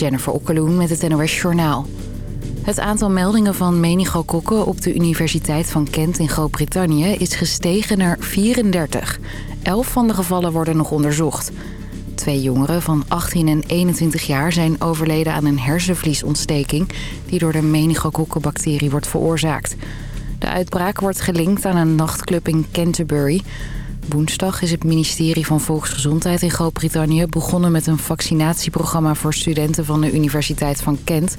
Jennifer Okkeloen met het NOS Journaal. Het aantal meldingen van meningokokken op de Universiteit van Kent in Groot-Brittannië is gestegen naar 34. Elf van de gevallen worden nog onderzocht. Twee jongeren van 18 en 21 jaar zijn overleden aan een hersenvliesontsteking... die door de meningokokkenbacterie wordt veroorzaakt. De uitbraak wordt gelinkt aan een nachtclub in Canterbury... Woensdag is het ministerie van Volksgezondheid in Groot-Brittannië begonnen met een vaccinatieprogramma voor studenten van de Universiteit van Kent.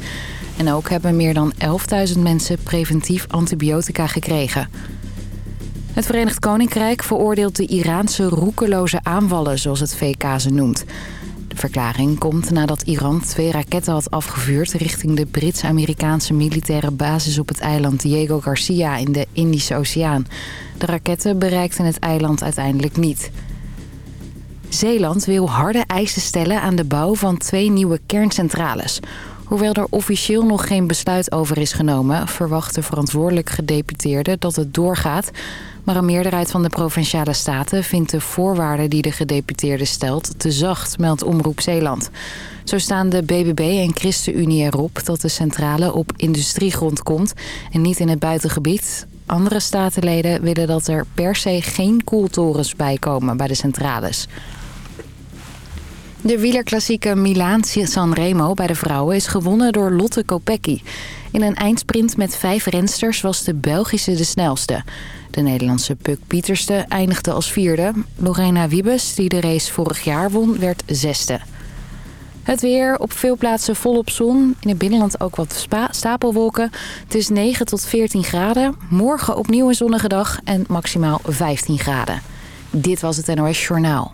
En ook hebben meer dan 11.000 mensen preventief antibiotica gekregen. Het Verenigd Koninkrijk veroordeelt de Iraanse roekeloze aanvallen, zoals het VK ze noemt. De verklaring komt nadat Iran twee raketten had afgevuurd... richting de Brits-Amerikaanse militaire basis op het eiland Diego Garcia in de Indische Oceaan. De raketten bereikten het eiland uiteindelijk niet. Zeeland wil harde eisen stellen aan de bouw van twee nieuwe kerncentrales... Hoewel er officieel nog geen besluit over is genomen... verwacht de verantwoordelijk gedeputeerde dat het doorgaat. Maar een meerderheid van de Provinciale Staten vindt de voorwaarden die de gedeputeerde stelt te zacht, meldt Omroep Zeeland. Zo staan de BBB en ChristenUnie erop dat de centrale op industriegrond komt en niet in het buitengebied. Andere statenleden willen dat er per se geen koeltorens bijkomen bij de centrales. De wielerklassieke Milaan Sanremo bij de vrouwen is gewonnen door Lotte Kopecky. In een eindsprint met vijf rensters was de Belgische de snelste. De Nederlandse Puk Pieterste eindigde als vierde. Lorena Wiebes, die de race vorig jaar won, werd zesde. Het weer, op veel plaatsen volop zon. In het binnenland ook wat stapelwolken. Het is 9 tot 14 graden. Morgen opnieuw een zonnige dag en maximaal 15 graden. Dit was het NOS Journaal.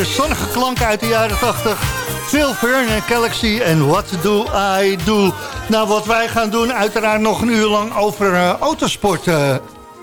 De zonnige klanken uit de jaren 80. Phil en Galaxy en What Do I Do? Nou, wat wij gaan doen, uiteraard nog een uur lang over uh, autosport... Uh,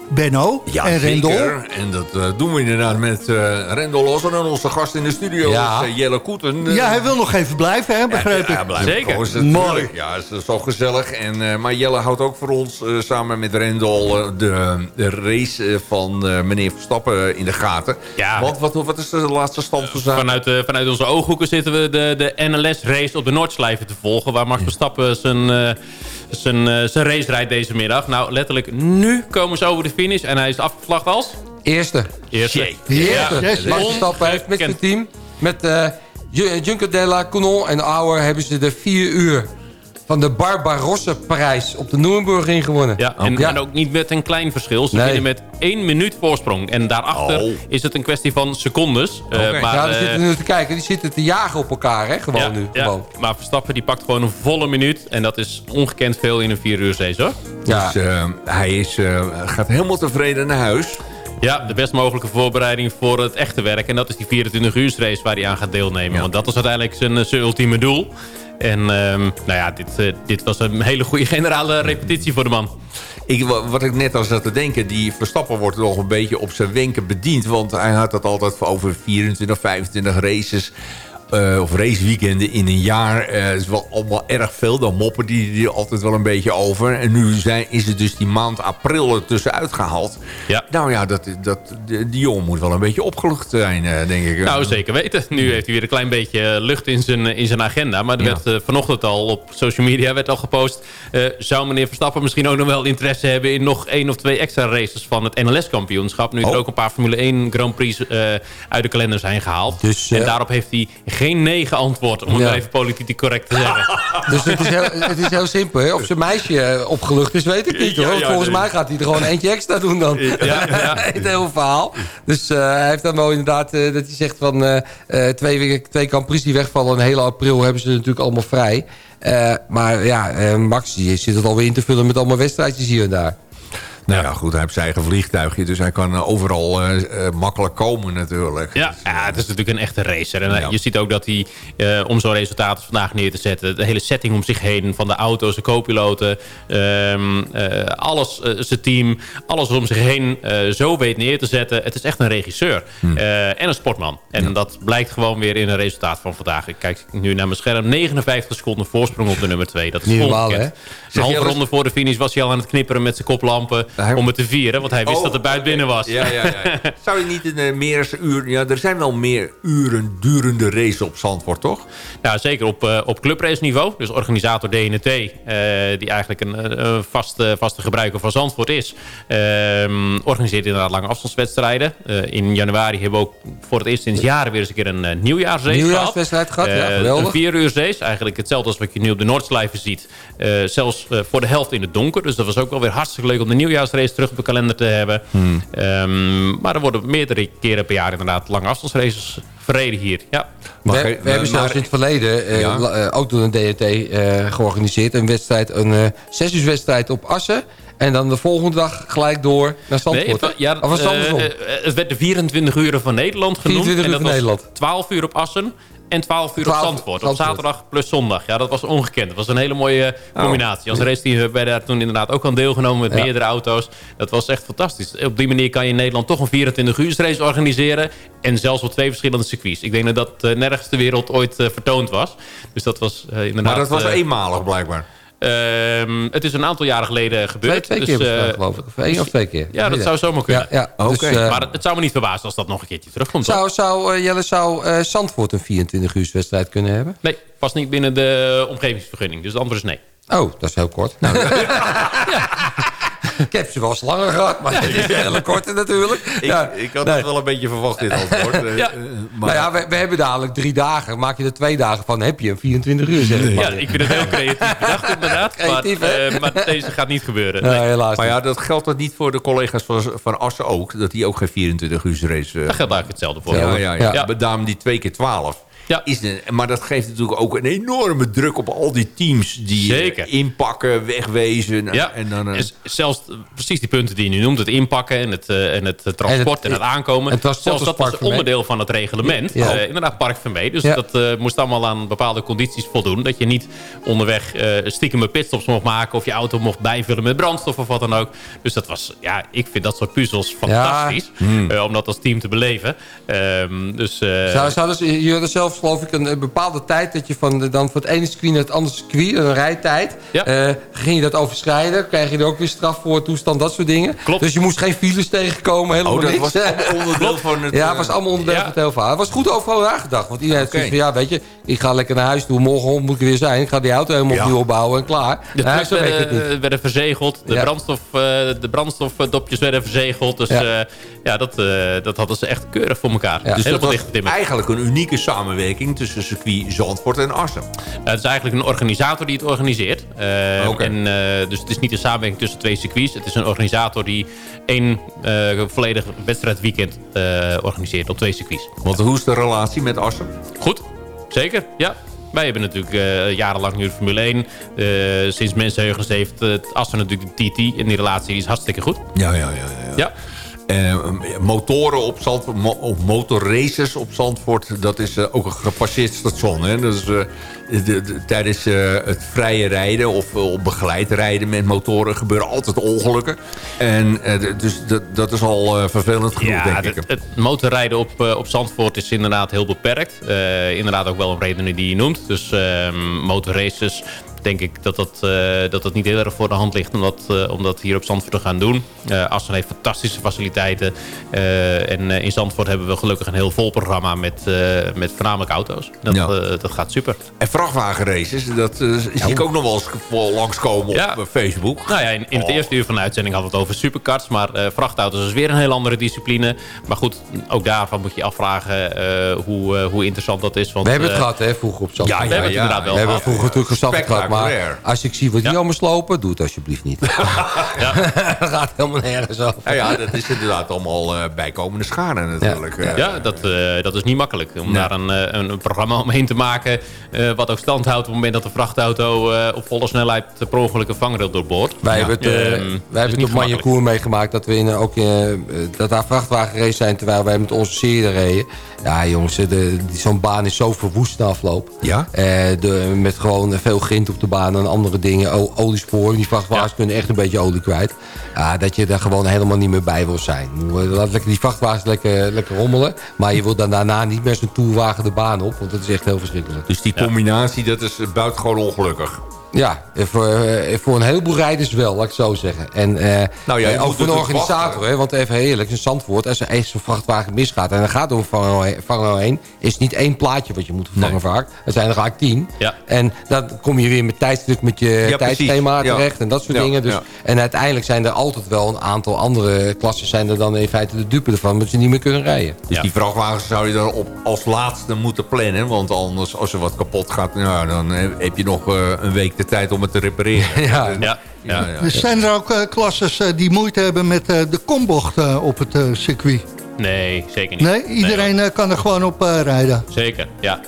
Benno ja, en Rendel. Zeker. En dat uh, doen we inderdaad met uh, Rendel en onze gast in de studio, ja. is, uh, Jelle Koeten. ja, hij wil nog even blijven, hè, begreep ja, ik. Ja, zeker. Het, Mooi. Ja, het is zo gezellig. En, maar Jelle houdt ook voor ons samen met Rendel de, de, race van meneer Verstappen in de gaten. Ja. Want wat, wat is de laatste stand van zaken? Vanuit, vanuit onze ooghoeken zitten we de, de NLS-race op de Noordslijven te volgen... waar Max Verstappen zijn zijn, uh, zijn race rijdt deze middag. Nou, letterlijk nu komen ze over de finish. En hij is afgevlacht als? Eerste. Eerste. Eerste. Ja. Max Verstappen heeft met zijn team... met uh, Junker Della, Conon en Auer... hebben ze de vier uur van de Barbarossa-prijs op de Nürburgring gewonnen. Ja, en, ja. en, ook niet met een klein verschil. Ze nee. winnen met één minuut voorsprong. En daarachter oh. is het een kwestie van secondes. Okay. Uh, maar, ja, die uh, zitten nu te kijken. Die zitten te jagen op elkaar, hè? Gewoon ja, nu. Ja. Gewoon. Maar Verstappen die pakt gewoon een volle minuut. En dat is ongekend veel in een vier uur race, hoor. Ja. Dus uh, hij is, gaat helemaal tevreden naar huis. Ja, de best mogelijke voorbereiding voor het echte werk. En dat is die 24 uur race waar hij aan gaat deelnemen. Ja. Want dat is uiteindelijk zijn, zijn ultieme doel. En um, nou ja, dit, uh, dit was een hele goede generale repetitie voor de man. Ik, wat ik net al zat te denken, die Verstappen wordt nog een beetje op zijn wenken bediend. Want hij had het altijd over 24, 25 races. Uh, of raceweekenden in een jaar. Uh, is wel allemaal erg veel. Dan moppen die, die altijd wel een beetje over. En nu zijn, is het dus die maand april er tussenuit gehaald. Ja. Nou ja, dat, dat, die, die jongen moet wel een beetje opgelucht zijn, uh, denk ik. Nou, zeker weten. Nu heeft hij weer een klein beetje lucht in zijn, in zijn agenda. Maar er ja. werd vanochtend al op social media werd al gepost... zou meneer Verstappen misschien ook nog wel interesse hebben... in nog één of twee extra races van het NLS-kampioenschap. Nu oh. er ook een paar Formule 1 Grand Prix uit de kalender zijn gehaald. Dus, en daarop heeft hij geen nee geantwoord, om het even politiek correct te zeggen. dus het is heel, het is heel simpel. Hè? Of zijn meisje opgelucht is, weet ik niet. Hoor. Ja, ja, Volgens nee. mij gaat hij er gewoon eentje extra doen dan. Ja, ja. het hele verhaal. Dus uh, hij heeft dan wel inderdaad uh, dat hij zegt van... Uh, twee, twee Prix die wegvallen in hele april hebben ze natuurlijk allemaal vrij. maar ja, Max die zit het alweer in te vullen met allemaal wedstrijdjes hier en daar. Nou ja, goed, hij heeft zijn eigen vliegtuigje. Dus hij kan overal uh, uh, makkelijk komen natuurlijk. Ja, ja, het is natuurlijk een echte racer. En ja. je ziet ook dat hij, uh, om zo'n resultaat vandaag neer te zetten... de hele setting om zich heen, van de auto's, de co-piloten... Um, alles, zijn team, alles om zich heen zo weet neer te zetten. Het is echt een regisseur. Hmm. en een sportman. En ja. dat blijkt gewoon weer in een resultaat van vandaag. Ik kijk nu naar mijn scherm. 59 seconden voorsprong op de nummer 2. Dat is Niet normaal, hè? Een halve ronde voor de finish was hij al aan het knipperen met zijn koplampen... Hij... om het te vieren, want hij wist oh, dat het buiten okay. binnen was. Ja, ja, ja. Zou je niet in uh, meer uur... Ja, er zijn wel meer uren durende races op Zandvoort, toch? Ja, zeker op, uh, op clubrace niveau. Dus organisator DNT, uh, die eigenlijk een, een vaste, vaste gebruiker van Zandvoort is... organiseert inderdaad lange afstandswedstrijden. in januari hebben we ook voor het eerst sinds jaren weer eens een keer een nieuwjaarsrace Nieuwjaarswedstrijd gehad, ja, geweldig. Een vier uur race, eigenlijk hetzelfde als wat je nu op de Noordslijven ziet. zelfs voor de helft in het donker. Dus dat was ook wel weer hartstikke leuk om de nieuwjaarsrace terug op de kalender te hebben. Hmm. Um, maar er worden meerdere keren per jaar inderdaad lange afstandsraces verreden hier. Ja. We, we, we hebben zelfs in het verleden uh, ja. uh, ook door een DNT uh, georganiseerd. Een wedstrijd, een uh, zesjaarswedstrijd op Assen. En dan de volgende dag gelijk door naar Zandvoort. Nee, ja, of was het, het werd de 24 uren van Nederland genoemd. 24 uur van Nederland. 12 uur op Assen en 12 uur 12, op Zandvoort. Op zaterdag plus zondag. Ja, dat was ongekend. Dat was een hele mooie combinatie. Als race hebben daar toen inderdaad ook aan deelgenomen met ja. meerdere auto's. Dat was echt fantastisch. Op die manier kan je in Nederland toch een 24 uur race organiseren. En zelfs op twee verschillende circuits. Ik denk dat dat uh, nergens ter wereld ooit uh, vertoond was. Dus dat was uh, inderdaad... Maar dat was eenmalig blijkbaar. Um, het is een aantal jaren geleden gebeurd. Twee, twee dus, keer uh, geloof ik. Of één of twee keer. Ja, dat zou zomaar kunnen. Ja, ja. Dus, uh, maar het zou me niet verbazen als dat nog een keertje terugkomt. Zou, zou, uh, Jelle, zou Zandvoort een 24 uur wedstrijd kunnen hebben? Nee, past niet binnen de omgevingsvergunning. Dus het antwoord is nee. Oh, dat is heel kort. Nou, ja. Ik heb ze wel eens langer gehad, maar het is hele korte natuurlijk. Ik, ja, ik had nee. het wel een beetje verwacht, dit antwoord. ja. Maar... Nou ja, we, we, hebben dadelijk drie dagen. Maak je er twee dagen van, heb je een 24 uur, zeg Ja, ik vind het heel creatief bedacht, inderdaad. creatief, maar, uh, maar, deze gaat niet gebeuren. Nee. Helaas maar ja, dat geldt dat niet voor de collega's van, van Assen ook. Dat die ook geen 24 uur race... Uh... Dat geldt eigenlijk hetzelfde voor. Ja, ja, ja. ja. ja. Daarom die twee keer 12. Ja. Is de, maar dat geeft natuurlijk ook een enorme druk op al die teams... die Zeker. inpakken, wegwezen. Ja. En dan, uh, zelfs precies die punten die je nu noemt. Het inpakken en het, uh, en het transport en het, aankomen. Het zelfs dat was onderdeel van het reglement. Ja. Uh, inderdaad, Park van mee. Dus dat moest allemaal aan bepaalde condities voldoen. Dat je niet onderweg stiekem pitstops mocht maken... of je auto mocht bijvullen met brandstof of wat dan ook. Dus dat was, ja, ik vind dat soort puzzels fantastisch. Hmm. om dat als team te beleven. Um, dus, Zou, zouden ze, je hadden geloof ik een, bepaalde tijd... dat je van, de, dan van het ene circuit naar het andere circuit... een rijtijd, ja. ging je dat overschrijden... krijg je er ook weer straf voor, toestand, dat soort dingen. Klopt. Dus je moest geen files tegenkomen, helemaal oh, dat niks. was onderdeel van het... Ja, het was allemaal onderdeel ja. van het hele verhaal. Het was goed overal nagedacht. Want iedereen okay. van, ja, weet je... ik ga lekker naar huis toe, morgen moet ik weer zijn. Ik ga die auto helemaal opnieuw opbouwen en klaar. De ja, zo werden, werden verzegeld. De, brandstof, uh, de brandstofdopjes werden verzegeld. Dus ja, uh, ja dat, uh, dat hadden ze echt keurig voor elkaar. Dus dat was eigenlijk een unieke samenwerking... tussen circuit Zandvoort en Assen. het is eigenlijk een organisator die het organiseert. Okay. en, dus het is niet een samenwerking tussen twee circuits. Het is een organisator die één volledig wedstrijdweekend organiseert op twee circuits. Want hoe is de relatie met Assen? Goed, zeker, ja. Wij hebben natuurlijk uh, jarenlang nu de Formule 1. Uh, sinds mensenheugens heeft uh, Assen natuurlijk de TT. En die relatie is hartstikke goed. Ja, ja, ja. ja. ja. Uh, motoren op Zandvoort, mo of motorraces op Zandvoort, dat is uh, ook een gepasseerd station. Hè? Dus, uh, de, de, tijdens het vrije rijden of begeleid rijden met motoren gebeuren altijd ongelukken. En dus dat, is al vervelend genoeg, ja, denk ik. Het, het motorrijden op, op Zandvoort is inderdaad heel beperkt. inderdaad ook wel een reden die je noemt. Dus ehm, motorraces denk ik dat dat, uh, dat dat niet heel erg voor de hand ligt om dat, uh, om dat hier op Zandvoort te gaan doen. Uh, Assen heeft fantastische faciliteiten. en in Zandvoort hebben we gelukkig een heel vol programma met, met voornamelijk auto's. Dat, ja. dat gaat super. En vrachtwagenraces, dat zie ja, ik ook nog wel eens langskomen ja. op Facebook. Nou ja, in, in het oh. eerste uur van de uitzending hadden we het over superkarts. Maar vrachtauto's is weer een heel andere discipline. Maar goed, ook daarvan moet je afvragen hoe, hoe interessant dat is. Want, we hebben het gehad hè, vroeger op Zandvoort. Ja, we hebben het inderdaad wel We hebben vroeger natuurlijk gehad. Maar als ik zie wat die allemaal slopen, doe het alsjeblieft niet. ja. dat gaat helemaal nergens over. Ja, ja, dat is inderdaad allemaal uh, bijkomende schade natuurlijk. Ja, ja dat, uh, dat is niet makkelijk. Om daar een, een programma omheen te maken... wat ook stand houdt op het moment dat de vrachtauto... op volle snelheid per ongeluk een vangrail doorboort. Wij hebben het, um, wij hebben het op Manjekoer meegemaakt... dat we in, ook, dat daar vrachtwagenrace zijn... terwijl wij met onze serie reden. Ja, jongens, zo'n baan is zo verwoest na afloop. Ja? de, met gewoon veel grind op de baan en andere dingen. O, oliesporen, die vrachtwagens kunnen echt een beetje olie kwijt. Ja, dat je daar gewoon helemaal niet meer bij wil zijn. Laat lekker die vrachtwagens lekker, lekker rommelen. Maar je wil dan daarna niet meer zo'n toerwagen de baan op. Want dat is echt heel verschrikkelijk. Dus die combinatie, dat is buitengewoon ongelukkig. Ja, voor, eh, voor een heleboel rijders wel, laat ik zo zeggen. En uh, nou ja, ook voor een organisator, hè, want even eerlijk, een Zandvoort... als er eens zo'n vrachtwagen misgaat en er gaat door een vangen heen... is het niet één plaatje wat je moet vervangen nee. vaak. Er zijn er vaak tien. Ja. En dan kom je weer met tijdstuk met je ja, tijdschema terecht en dat soort dingen. Dus, En uiteindelijk zijn er altijd wel een aantal andere klassen... zijn er dan in feite de dupe ervan, omdat ze niet meer kunnen rijden. Dus die vrachtwagens zou je dan op, als laatste moeten plannen... want anders, als er wat kapot gaat, nou, dan heb je nog uh, een week de tijd om het te repareren. ja. ja. Ja, ja, dus zijn er ook uh, klasses uh, die moeite hebben met uh, de kombocht op het circuit? Nee, zeker niet. Nee, iedereen nee, kan er gewoon op rijden? Zeker, ja.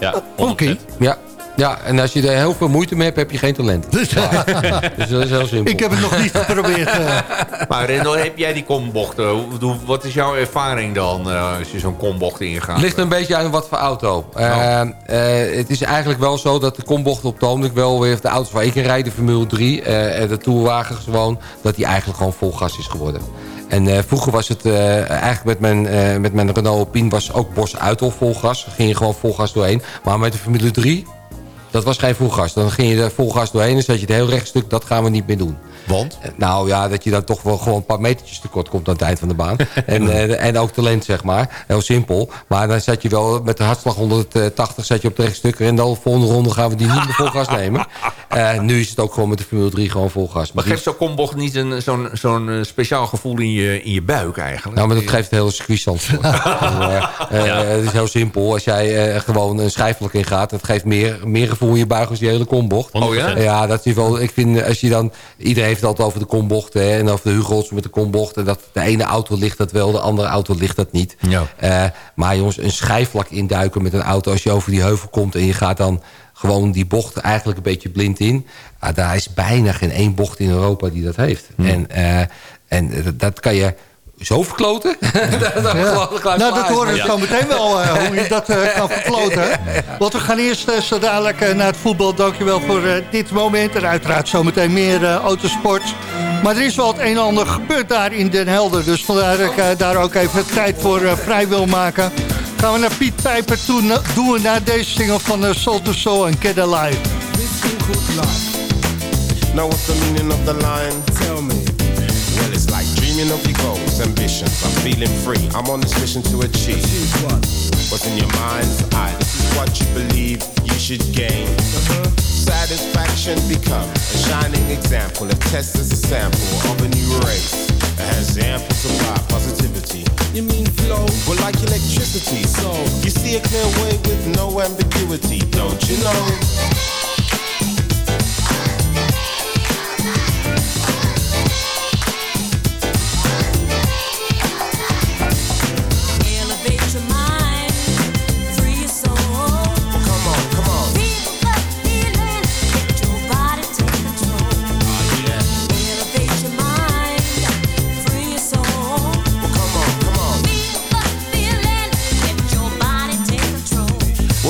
ja Oké. Okay. Ja, ja, en als je er heel veel moeite mee hebt, heb je geen talent. dus dat is heel simpel. Ik heb het nog niet geprobeerd. Uh. Maar Rendel, heb jij die kombochten? Wat is jouw ervaring dan uh, als je zo'n kombocht ingaat? Het ligt een beetje aan wat voor auto. Uh, uh, het is eigenlijk wel zo dat de kombocht op het wel weer... de auto's waar ik in rijd, de Formule 3, en de Tourwagen gewoon... dat die eigenlijk gewoon vol gas is geworden. En uh, vroeger was het uh, eigenlijk met mijn, uh, met mijn Renault Alpine was ook Bos uit al vol gas. Daar ging je gewoon vol gas doorheen. Maar met de Formule 3 dat was geen volgas. Dan ging je er volgas doorheen en zat je het heel rechtstuk. Dat gaan we niet meer doen. Want? Eh, nou ja, dat je dan toch wel gewoon een paar metertjes tekort komt aan het eind van de baan. en, uh, en ook talent, zeg maar. Heel simpel. Maar dan zat je wel met de hartslag 180 zat je op de rechtstuk. En dan de volgende ronde gaan we die niet meer vol gas nemen. Uh, nu is het ook gewoon met de Formule 3 gewoon vol gas. Maar geeft zo'n kombocht niet zo'n zo'n speciaal gevoel in je, in je buik eigenlijk? Nou, maar dat geeft het hele circuitstand voor. ja. Het is heel simpel. Als jij gewoon een schijfelijk in gaat, dat geeft meer, meer gevoel in je buik als die hele kombocht. Oh ja? Ja, dat is wel... Ik vind, als je dan... Iedereen heeft het altijd over de kombochten en over de Hugo's met de kombocht. En dat de ene auto ligt dat wel, de andere auto ligt dat niet. Ja. maar jongens, een schijfvlak induiken met een auto... als je over die heuvel komt en je gaat dan gewoon die bocht eigenlijk een beetje blind in. Uh, daar is bijna geen één bocht in Europa die dat heeft. En, uh, en dat kan je zo verkloten? dat ja. nou, dat horen we zo meteen wel, uh, hoe je dat uh, kan verkloten. Want we gaan eerst uh, zo dadelijk naar het voetbal. Dankjewel voor dit moment. En uiteraard zometeen meer autosport. Maar er is wel het een en ander gebeurd daar in Den Helder. Dus vandaar dat ik daar ook even tijd voor vrij wil maken. Gaan we naar Piet Pijper toe. Doen we naar deze single van Soul to Soul en Get Alive. Now what's the meaning of the line? Tell me. Well, it's like dreaming of your goals, ambitions. I'm feeling free. I'm on this mission to achieve. What's in your mind's eye? This is what you believe you should gain. Uh-huh. Satisfaction become a shining example. A test is a sample of a new race that has ample supply positivity. You mean flow? Well, like electricity. So you see a clear way with no ambiguity, don't you know?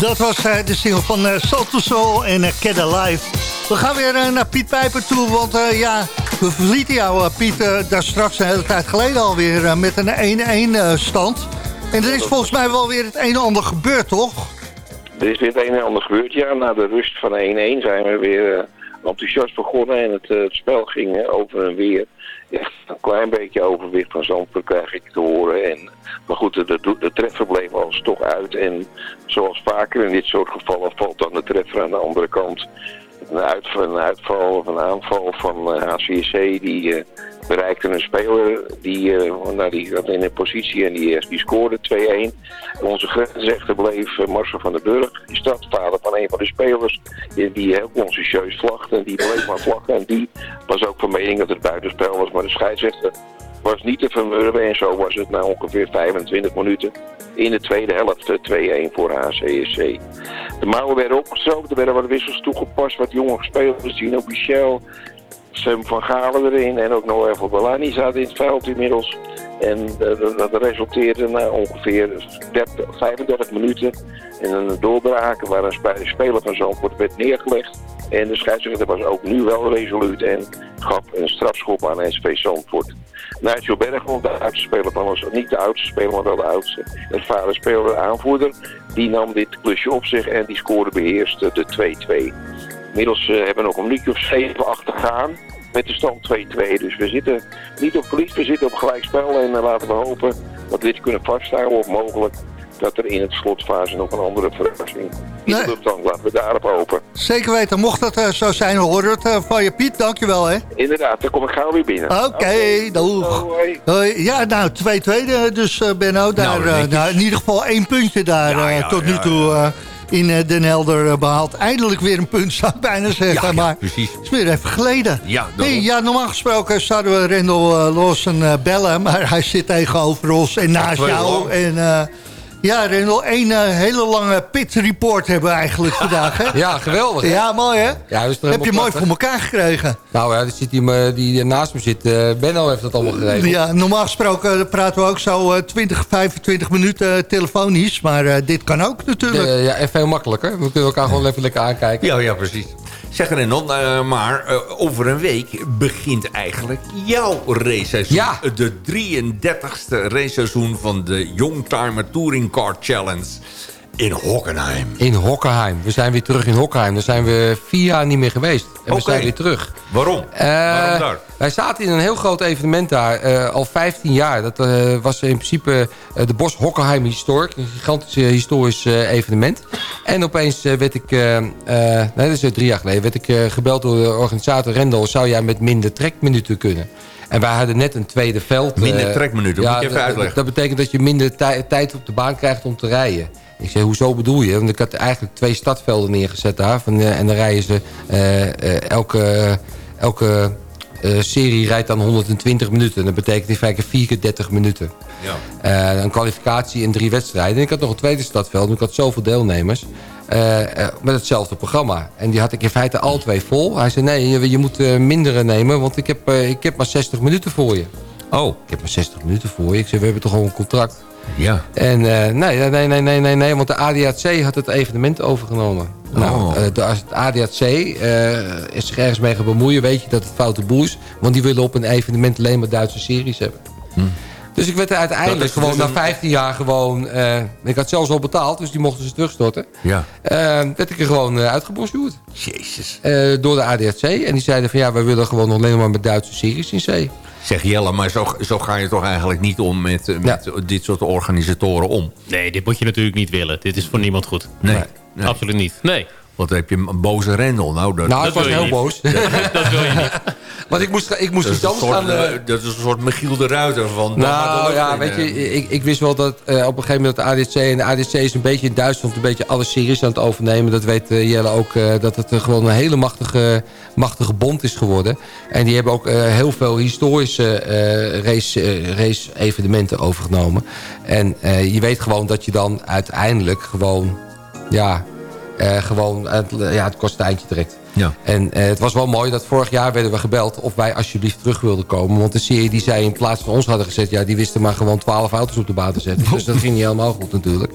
Dat was uh, de single van uh, Soul to Soul en uh, Get Alive. We gaan weer naar Piet Pijper toe, want ja, we verlieten jou, Piet, daar straks een hele tijd geleden alweer met een 1-1 stand. En er is volgens mij wel weer het een en ander gebeurd, toch? Er is weer het een en ander gebeurd, ja. Na de rust van 1-1 zijn we weer enthousiast begonnen en het, het spel ging over en weer echt een klein beetje overwicht van Zandvoort krijg ik te horen. En, maar goed, de, de, de treffer bleef alles toch uit. En zoals vaker in dit soort gevallen valt dan de treffer aan de andere kant. Een, uitval, een uitval of een aanval van HCSC eh, die uh, bereikte een speler die, uh, nou, die zat in een positie en die, die scoorde 2-1. Onze grensrechter bleef Marcel van den Burg, die stadvader van een van de spelers die, heel consciëntieus vlagde en die bleef maar vlaggen. En die was ook van mening dat het buitenspel was, maar de scheidsrechter was niet te vermurven en zo was het na ongeveer 25 minuten in de tweede helft 2-1 eh, voor HCSC. De mouwen werden opgestoken, er werden wat wissels toegepast, wat jonge spelers, Gino Michel, Sam van Galen erin en ook Noël van Bellani zaten in het veld inmiddels. En eh, dat resulteerde na ongeveer 30, 35 minuten in een doorbraken waar een speler van Zandvoort werd neergelegd. En de scheidsrechter was ook nu wel resoluut en gaf een strafschop aan SV Zandvoort. Nigel Bergman, de oudste speler van ons, niet de oudste speler, maar wel de oudste. Het vader speler, aanvoerder, die nam dit klusje op zich en die scoorde beheerst de 2-2. Inmiddels hebben we nog een minuutje of zeven achtergaan met de stand 2-2. Dus we zitten niet op verlies, we zitten op gelijkspel. En laten we hopen dat we dit kunnen vasthouden of mogelijk dat er in het slotfase nog een andere verrassing nee. de lucht Laten we daarop hopen. Zeker weten. Mocht dat uh, zo zijn, we horen het uh, van je Piet. Dankjewel hè. Inderdaad, dan kom ik gauw weer binnen. Oké, okay, doeg. Hoi. Ja, nou, 2-2 dus uh, Benno. Daar, nou, nou, in ieder geval één puntje daar ja, ja, tot nu toe in eh, Den Helder eh, behaald. Eindelijk weer een punt, zou ik bijna zeggen. Ja, maar precies. het is weer even geleden. Ja, hey, ja normaal gesproken zouden we Rendel uh, Lawson bellen. Maar hij zit tegenover ons en naast jou. En ja, Rendel, één uh, hele lange pit report hebben we eigenlijk vandaag. Hè? Ja, geweldig. Hè? Ja, mooi hè? Ja, Heb je mooi voor elkaar gekregen. Nou ja, zit die, die naast me zit. Uh, Benno heeft dat allemaal geregeld. Ja, normaal gesproken praten we ook zo uh, 20, 25 minuten telefonisch. Maar uh, dit kan ook natuurlijk. ja, en veel makkelijker. We kunnen elkaar gewoon even lekker aankijken. Ja, ja, precies. Zeg Renon, uh, maar uh, over een week begint eigenlijk jouw raceseizoen. Ja. De 33ste raceseizoen van de Youngtimer Touring Car Challenge in Hockenheim. In Hockenheim. We zijn weer terug in Hockenheim. Daar zijn we vier jaar niet meer geweest. En we zijn weer terug. Waarom? Uh, Waarom daar? Wij zaten in een heel groot evenement daar. Uh, al 15 jaar. Dat uh, was in principe de Bos Hockenheim Historic. Een gigantisch historisch evenement. En opeens werd ik... nee, dat is drie jaar geleden. Werd ik gebeld door de organisator Rendel. Zou jij met minder trekminuten kunnen? En wij hadden net een tweede veld. Minder trekminuten, ja, moet je even uitleggen. Dat betekent dat je minder tijd op de baan krijgt om te rijden. Ik zei, hoezo bedoel je? Want ik had eigenlijk twee stadvelden neergezet daar. Van, uh, en dan rijden ze uh, elke, elke serie rijdt dan 120 minuten. Dat betekent in feite 4 keer 30 minuten. Ja. een kwalificatie in drie wedstrijden. En ik had nog een tweede stadveld. En ik had zoveel deelnemers. met hetzelfde programma. En die had ik in feite al twee vol. Hij zei, nee, je, je moet mindere nemen. Want ik heb, ik heb maar 60 minuten voor je. Oh. Ik heb maar 60 minuten voor je. Ik zei, we hebben toch al een contract. Ja. En uh, nee, nee, nee, nee, nee, nee, want de ADAC had het evenement overgenomen. Oh. Nou, uh, de, als het ADAC uh, is zich ergens mee gaan bemoeien, weet je dat het foute boel is. Want die willen op een evenement alleen maar Duitse series hebben. Hm. Dus ik werd er uiteindelijk gewoon dus na 15 jaar gewoon... ik had zelfs al betaald, dus die mochten ze terugstorten. Ja. werd ik er gewoon uitgebonjourd. Jezus. door de ADAC. En die zeiden van ja, we willen gewoon alleen maar met Duitse series in zee. Zeg Jelle, maar zo, zo ga je toch eigenlijk niet om met, eh, met dit soort organisatoren om? Nee, dit moet je natuurlijk niet willen. Dit is voor niemand goed. Nee. nee. Absoluut niet. Nee. Want heb je een boze Rendel. Nou, dat, nou ik was heel boos. dat wil je niet. Want ik moest, ik moest iets anders gaan... Uh, dat is een soort Michiel de Ruiter van... Nou ja, weet je, eh. ik, ik wist wel dat uh, op een gegeven moment de ADC... en de ADC is een beetje in Duitsland een beetje alle series aan het overnemen. Dat weet Jelle ook, dat het gewoon een hele machtige, machtige bond is geworden. En die hebben ook heel veel historische race, race evenementen overgenomen. En je weet gewoon dat je dan uiteindelijk gewoon... ja uh, gewoon het, ja, het kostijntje trekt. Ja. En uh, het was wel mooi dat vorig jaar werden we gebeld... of wij alsjeblieft terug wilden komen. Want de serie die zij in plaats van ons hadden gezet... ja, die wisten maar gewoon 12 auto's op de baan te zetten. Dus dat ging niet helemaal goed natuurlijk.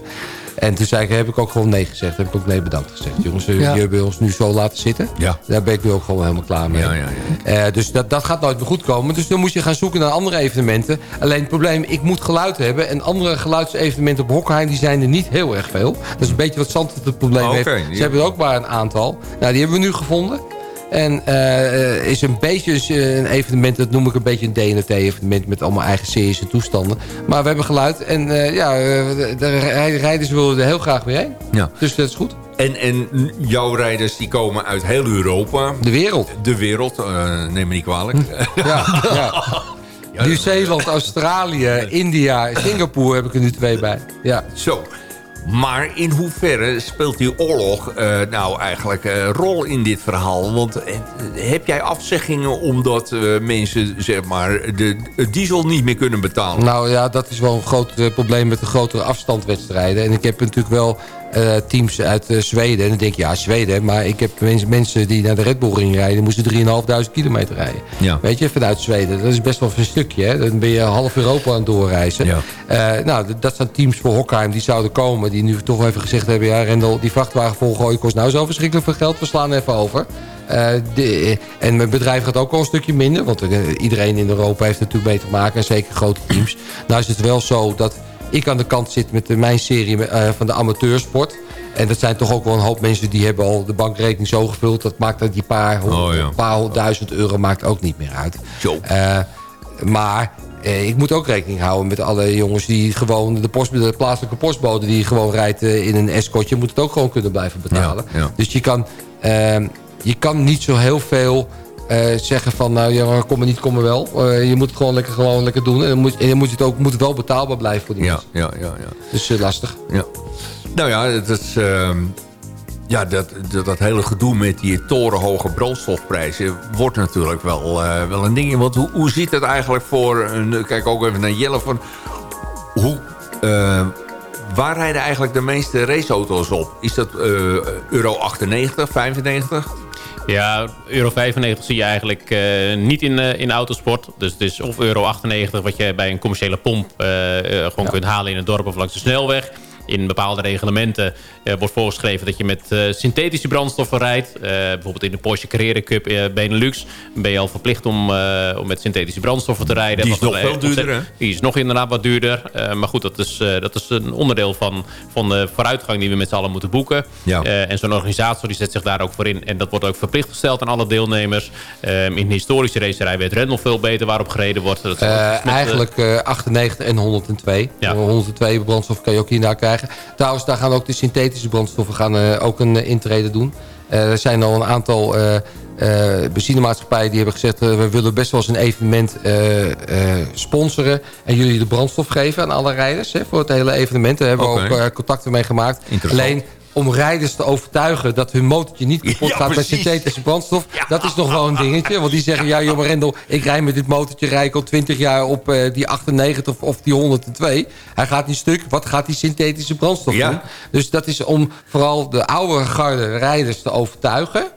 En toen zei ik, heb ik ook gewoon nee gezegd. Heb ik ook nee bedankt gezegd. Jongens, ja. jullie hebben ons nu zo laten zitten. Ja. Daar ben ik nu ook gewoon helemaal klaar mee. Ja, ja, ja. Uh, dus dat, dat gaat nooit meer goed komen. Dus dan moet je gaan zoeken naar andere evenementen. Alleen het probleem, ik moet geluid hebben. En andere geluidsevenementen op Hockenheim, die zijn er niet heel erg veel. Dat is een beetje wat Zandvoort het probleem oh, okay, heeft. Ze hebben er ook maar een aantal. Nou, die hebben we nu gevonden. En uh, is een beetje een evenement, dat noem ik een beetje een DNT-evenement... met allemaal eigen series en toestanden. Maar we hebben geluid en uh, ja, de rijders willen er heel graag weer heen. Ja. Dus dat is goed. En, en jouw rijders die komen uit heel Europa. De wereld. De wereld, neem me niet kwalijk. Ja, ja. Nieuw-Zeeland, Australië, India, Singapore heb ik er nu twee bij. Ja. Zo. Maar in hoeverre speelt die oorlog uh, nou eigenlijk een uh, rol in dit verhaal? Want uh, heb jij afzeggingen omdat eh, mensen zeg maar, de, diesel niet meer kunnen betalen? Nou ja, dat is wel een groot probleem met de grotere afstandwedstrijden. En ik heb natuurlijk wel uh, teams uit uh, Zweden. En dan denk je, ja, Zweden. Maar ik heb mensen die naar de Red Bull ring rijden... moesten 3.500 kilometer rijden. Ja. Weet je, vanuit Zweden. Dat is best wel een stukje. Hè? Dan ben je half Europa aan het doorreizen. Ja. Uh, nou, dat zijn teams voor Hockheim die zouden komen. Die nu toch even gezegd hebben... ja, Rendel, die vrachtwagen volgooien kost nou zo verschrikkelijk veel geld. We slaan even over. Uh, de, en mijn bedrijf gaat ook wel een stukje minder. Want iedereen in Europa heeft natuurlijk mee te maken. En zeker grote teams. Nou is het wel zo dat ik aan de kant zit met mijn serie uh, van de amateursport. En dat zijn toch ook wel een hoop mensen die hebben al de bankrekening zo gevuld. Dat maakt dat die paar, honderd, oh, paar duizend euro maakt ook niet meer uit. Uh, maar eh, ik moet ook rekening houden met alle jongens die gewoon... de, post, de plaatselijke postbode die gewoon rijdt eh, in een escortje... moet het ook gewoon kunnen blijven betalen. Dus je kan, je kan niet zo heel veel... Uh, zeggen van, nou ja, kom maar niet, kom maar wel. Uh, je moet het gewoon lekker, gewoon lekker doen. En dan moet, en dan moet, het ook, moet het wel betaalbaar blijven voor die ja, mensen. Ja, ja, ja. Dus uh, lastig. Ja. Nou ja, het is... Ehm, ja, dat, dat, dat, hele gedoe met die torenhoge brandstofprijzen... wordt natuurlijk wel, wel een ding. Want hoe, hoe ziet het eigenlijk voor... Een, kijk ook even naar Jelle van... Hoe, uh, waar rijden eigenlijk de meeste raceauto's op? Is dat euro 98, 95? Ja, euro 95 zie je eigenlijk uh, niet in, uh, in autosport. Dus het is of euro 98 wat je bij een commerciële pomp uh, gewoon ja. kunt halen in het dorp of langs de snelweg in bepaalde reglementen uh, wordt voorgeschreven dat je met uh, synthetische brandstoffen rijdt. Uh, bijvoorbeeld in de Porsche Carrera Cup Benelux ben je al verplicht om, om met synthetische brandstoffen te rijden. Die is nog veel duurder, hè? Die is nog inderdaad wat duurder. maar goed, dat is, dat is een onderdeel van, van de vooruitgang die we met z'n allen moeten boeken. Ja. en zo'n organisator die zet zich daar ook voor in. En dat wordt ook verplicht gesteld aan alle deelnemers. in de historische racerij Red nog veel beter waarop gereden wordt. Dat eigenlijk 98 en 102. Ja. 102 brandstof kan je ook hierna krijgen. Trouwens, daar gaan ook de synthetische brandstoffen gaan, uh, ook een uh, intrede doen. Uh, er zijn al een aantal benzinemaatschappijen die hebben gezegd... we willen best wel eens een evenement sponsoren... en jullie de brandstof geven aan alle rijders hè, voor het hele evenement. Daar hebben okay. we ook contacten mee gemaakt. Alleen om rijders te overtuigen dat hun motortje niet kapot ja, gaat met synthetische brandstof. Ja. Dat is nog wel een dingetje. Want die zeggen, ja jongen Rendel, ik rij met dit motortje rij ik al 20 jaar op uh, die 98 of, of die 102. Hij gaat niet stuk. Wat gaat die synthetische brandstof doen? Dus dat is om vooral de oude garde rijders te overtuigen.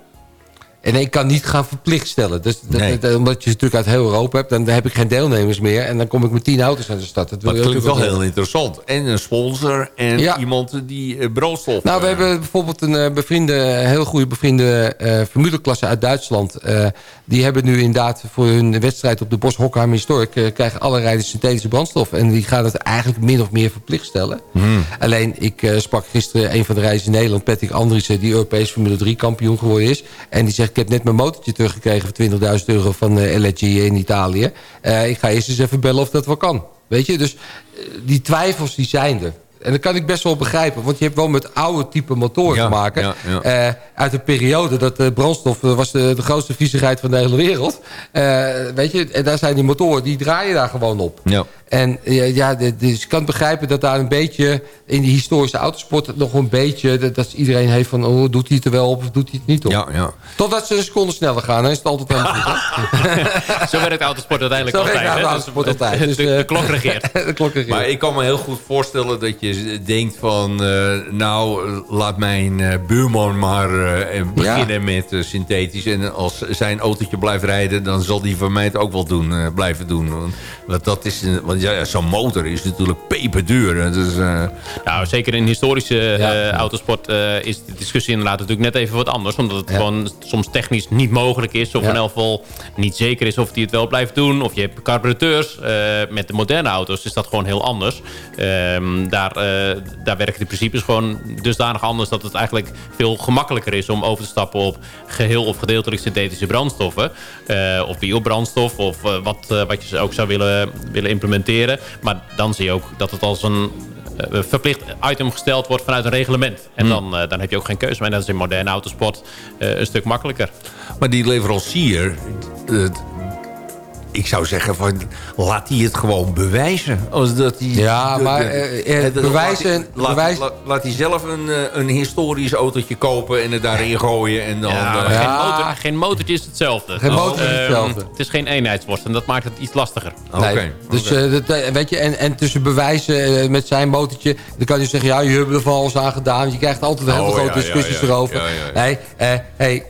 En ik kan niet gaan verplicht stellen. Dus nee. dat, omdat je natuurlijk uit heel Europa hebt... dan heb ik geen deelnemers meer. En dan kom ik met tien auto's aan de stad. Dat wil het klinkt wel heel interessant. En een sponsor en ja. iemand die uh, brandstof... Nou, we uh, hebben bijvoorbeeld een uh, bevriende, heel goede bevriende uh, formuleklasse uit Duitsland. die hebben nu inderdaad voor hun wedstrijd op de Bos Hockheim Historic... krijgen alle rijders synthetische brandstof. En die gaan het eigenlijk min of meer verplicht stellen. Hmm. Alleen, ik sprak gisteren een van de reizigers in Nederland... Patrick Andriessen, die Europees Formule 3 kampioen geworden is. En die zegt heb net mijn motortje teruggekregen voor 20.000 euro van uh, LG in Italië. Uh, ik ga eerst eens even bellen of dat wel kan. Weet je, dus uh, die twijfels die zijn er. En dat kan ik best wel begrijpen. Want je hebt wel met oude type motoren ja, te maken. Ja, ja. Uh, uit een periode dat de brandstof was de, de grootste viezigheid van de hele wereld. Uh, weet je, en daar zijn die motoren, die draaien daar gewoon op. En ja, dus ik kan begrijpen dat daar een beetje... in die historische autosport nog een beetje... dat, dat iedereen heeft van... oh, doet hij het er wel op of doet hij het niet op? Ja, ja. Totdat ze een seconde sneller gaan, dan is het altijd helemaal goed. Zo werkt autosport uiteindelijk Zo altijd. Zo werkt autosport dus, altijd. Dus, de, de, klok regeert. de klok regeert. Maar ik kan me heel goed voorstellen dat je denkt van... Uh, nou, laat mijn uh, buurman maar uh, beginnen ja. met synthetisch. En als zijn autootje blijft rijden... dan zal die van mij het ook wel doen, blijven doen. Want dat is... Want ja, zo'n motor is natuurlijk peperduur. Dus, uh... Nou, zeker in historische ja. uh, autosport uh, is de discussie inderdaad natuurlijk net even wat anders. Omdat het ja. gewoon soms technisch niet mogelijk is. Of in elk geval niet zeker is of die het wel blijft doen. Of je hebt carburateurs. met de moderne auto's is dat gewoon heel anders. Ehm, daar, daar werken de principes gewoon dusdanig anders... dat het eigenlijk veel gemakkelijker is om over te stappen op geheel of gedeeltelijk synthetische brandstoffen. of biobrandstof of wat, wat je ook zou willen, willen implementeren. Maar dan zie je ook dat het als een uh, verplicht item gesteld wordt vanuit een reglement. En Hmm. dan, uh, dan heb je ook geen keuze. Maar dat is in moderne autosport uh, een stuk makkelijker. Maar die leverancier... ik zou zeggen, van, laat hij het gewoon bewijzen. Als dat die, ja, de, maar de, de, bewijzen... Laat, bewijs... laat, laat, hij zelf een, een historisch autootje kopen en het daarin gooien. En dan, ja, uh, geen, motor, geen motortje is hetzelfde. Geen motor is hetzelfde. Um, het is geen eenheidsworst en dat maakt het iets lastiger. Okay, dus okay. Uh, dat, weet je, en, en tussen bewijzen uh, met zijn motortje... dan kan je zeggen, ja, je hebt er van alles aan gedaan. Je krijgt altijd heel oh, grote ja, discussies ja, erover. Nee, hey,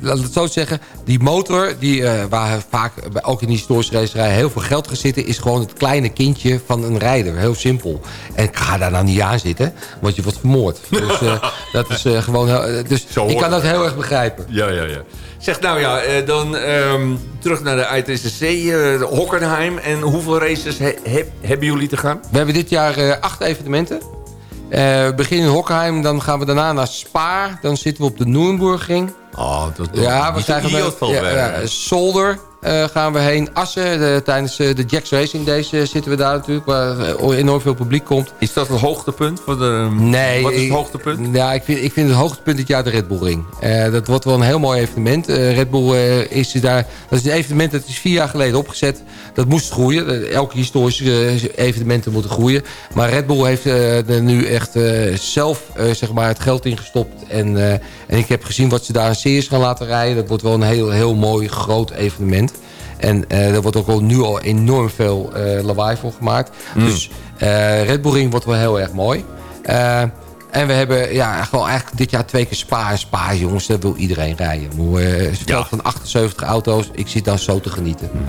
laat het zo zeggen. Die motor, die, uh, waar vaak ook in die historische racerij heel veel geld gaat zitten... is gewoon het kleine kindje van een rijder. Heel simpel. En ik ga daar nou niet aan zitten, want je wordt vermoord. Dus uh, dat is uh, gewoon... Heel, dus Zo ik kan dat heel erg begrijpen. Ja, ja, ja. Zeg nou ja, dan um, terug naar de ITCC, uh, Hockenheim. En hoeveel races he, he, hebben jullie te gaan? We hebben dit jaar acht evenementen. We beginnen in Hockheim, dan gaan we daarna naar Spa. Dan zitten we op de Nürburgring. Oh, dat, ja, we krijgen ja, ja, Solder. Uh, gaan we heen. Assen, de, tijdens uh, de Jacks Racing Days uh, zitten we daar natuurlijk, waar enorm veel publiek komt. Is dat het hoogtepunt? Voor de, nee. Wat is het hoogtepunt? Ja, ik vind, ik vind het hoogtepunt dit jaar de Red Bull Ring. dat wordt wel een heel mooi evenement. Red Bull is daar, dat is een evenement dat is vier jaar geleden opgezet. Dat moest groeien. Elke historische evenementen moeten groeien. Maar Red Bull heeft er nu echt zelf zeg maar het geld in gestopt. En, en ik heb gezien wat ze daar een series gaan laten rijden. Dat wordt wel een heel, heel mooi groot evenement. En uh, er wordt ook al nu al enorm veel uh, lawaai voor gemaakt. Mm. Dus uh, Red Bull Ring wordt wel heel erg mooi. en we hebben ja, gewoon eigenlijk dit jaar twee keer Spa en Spa, jongens. Dat wil iedereen rijden. Het ja. van 78 auto's. Ik zit daar zo te genieten. Mm.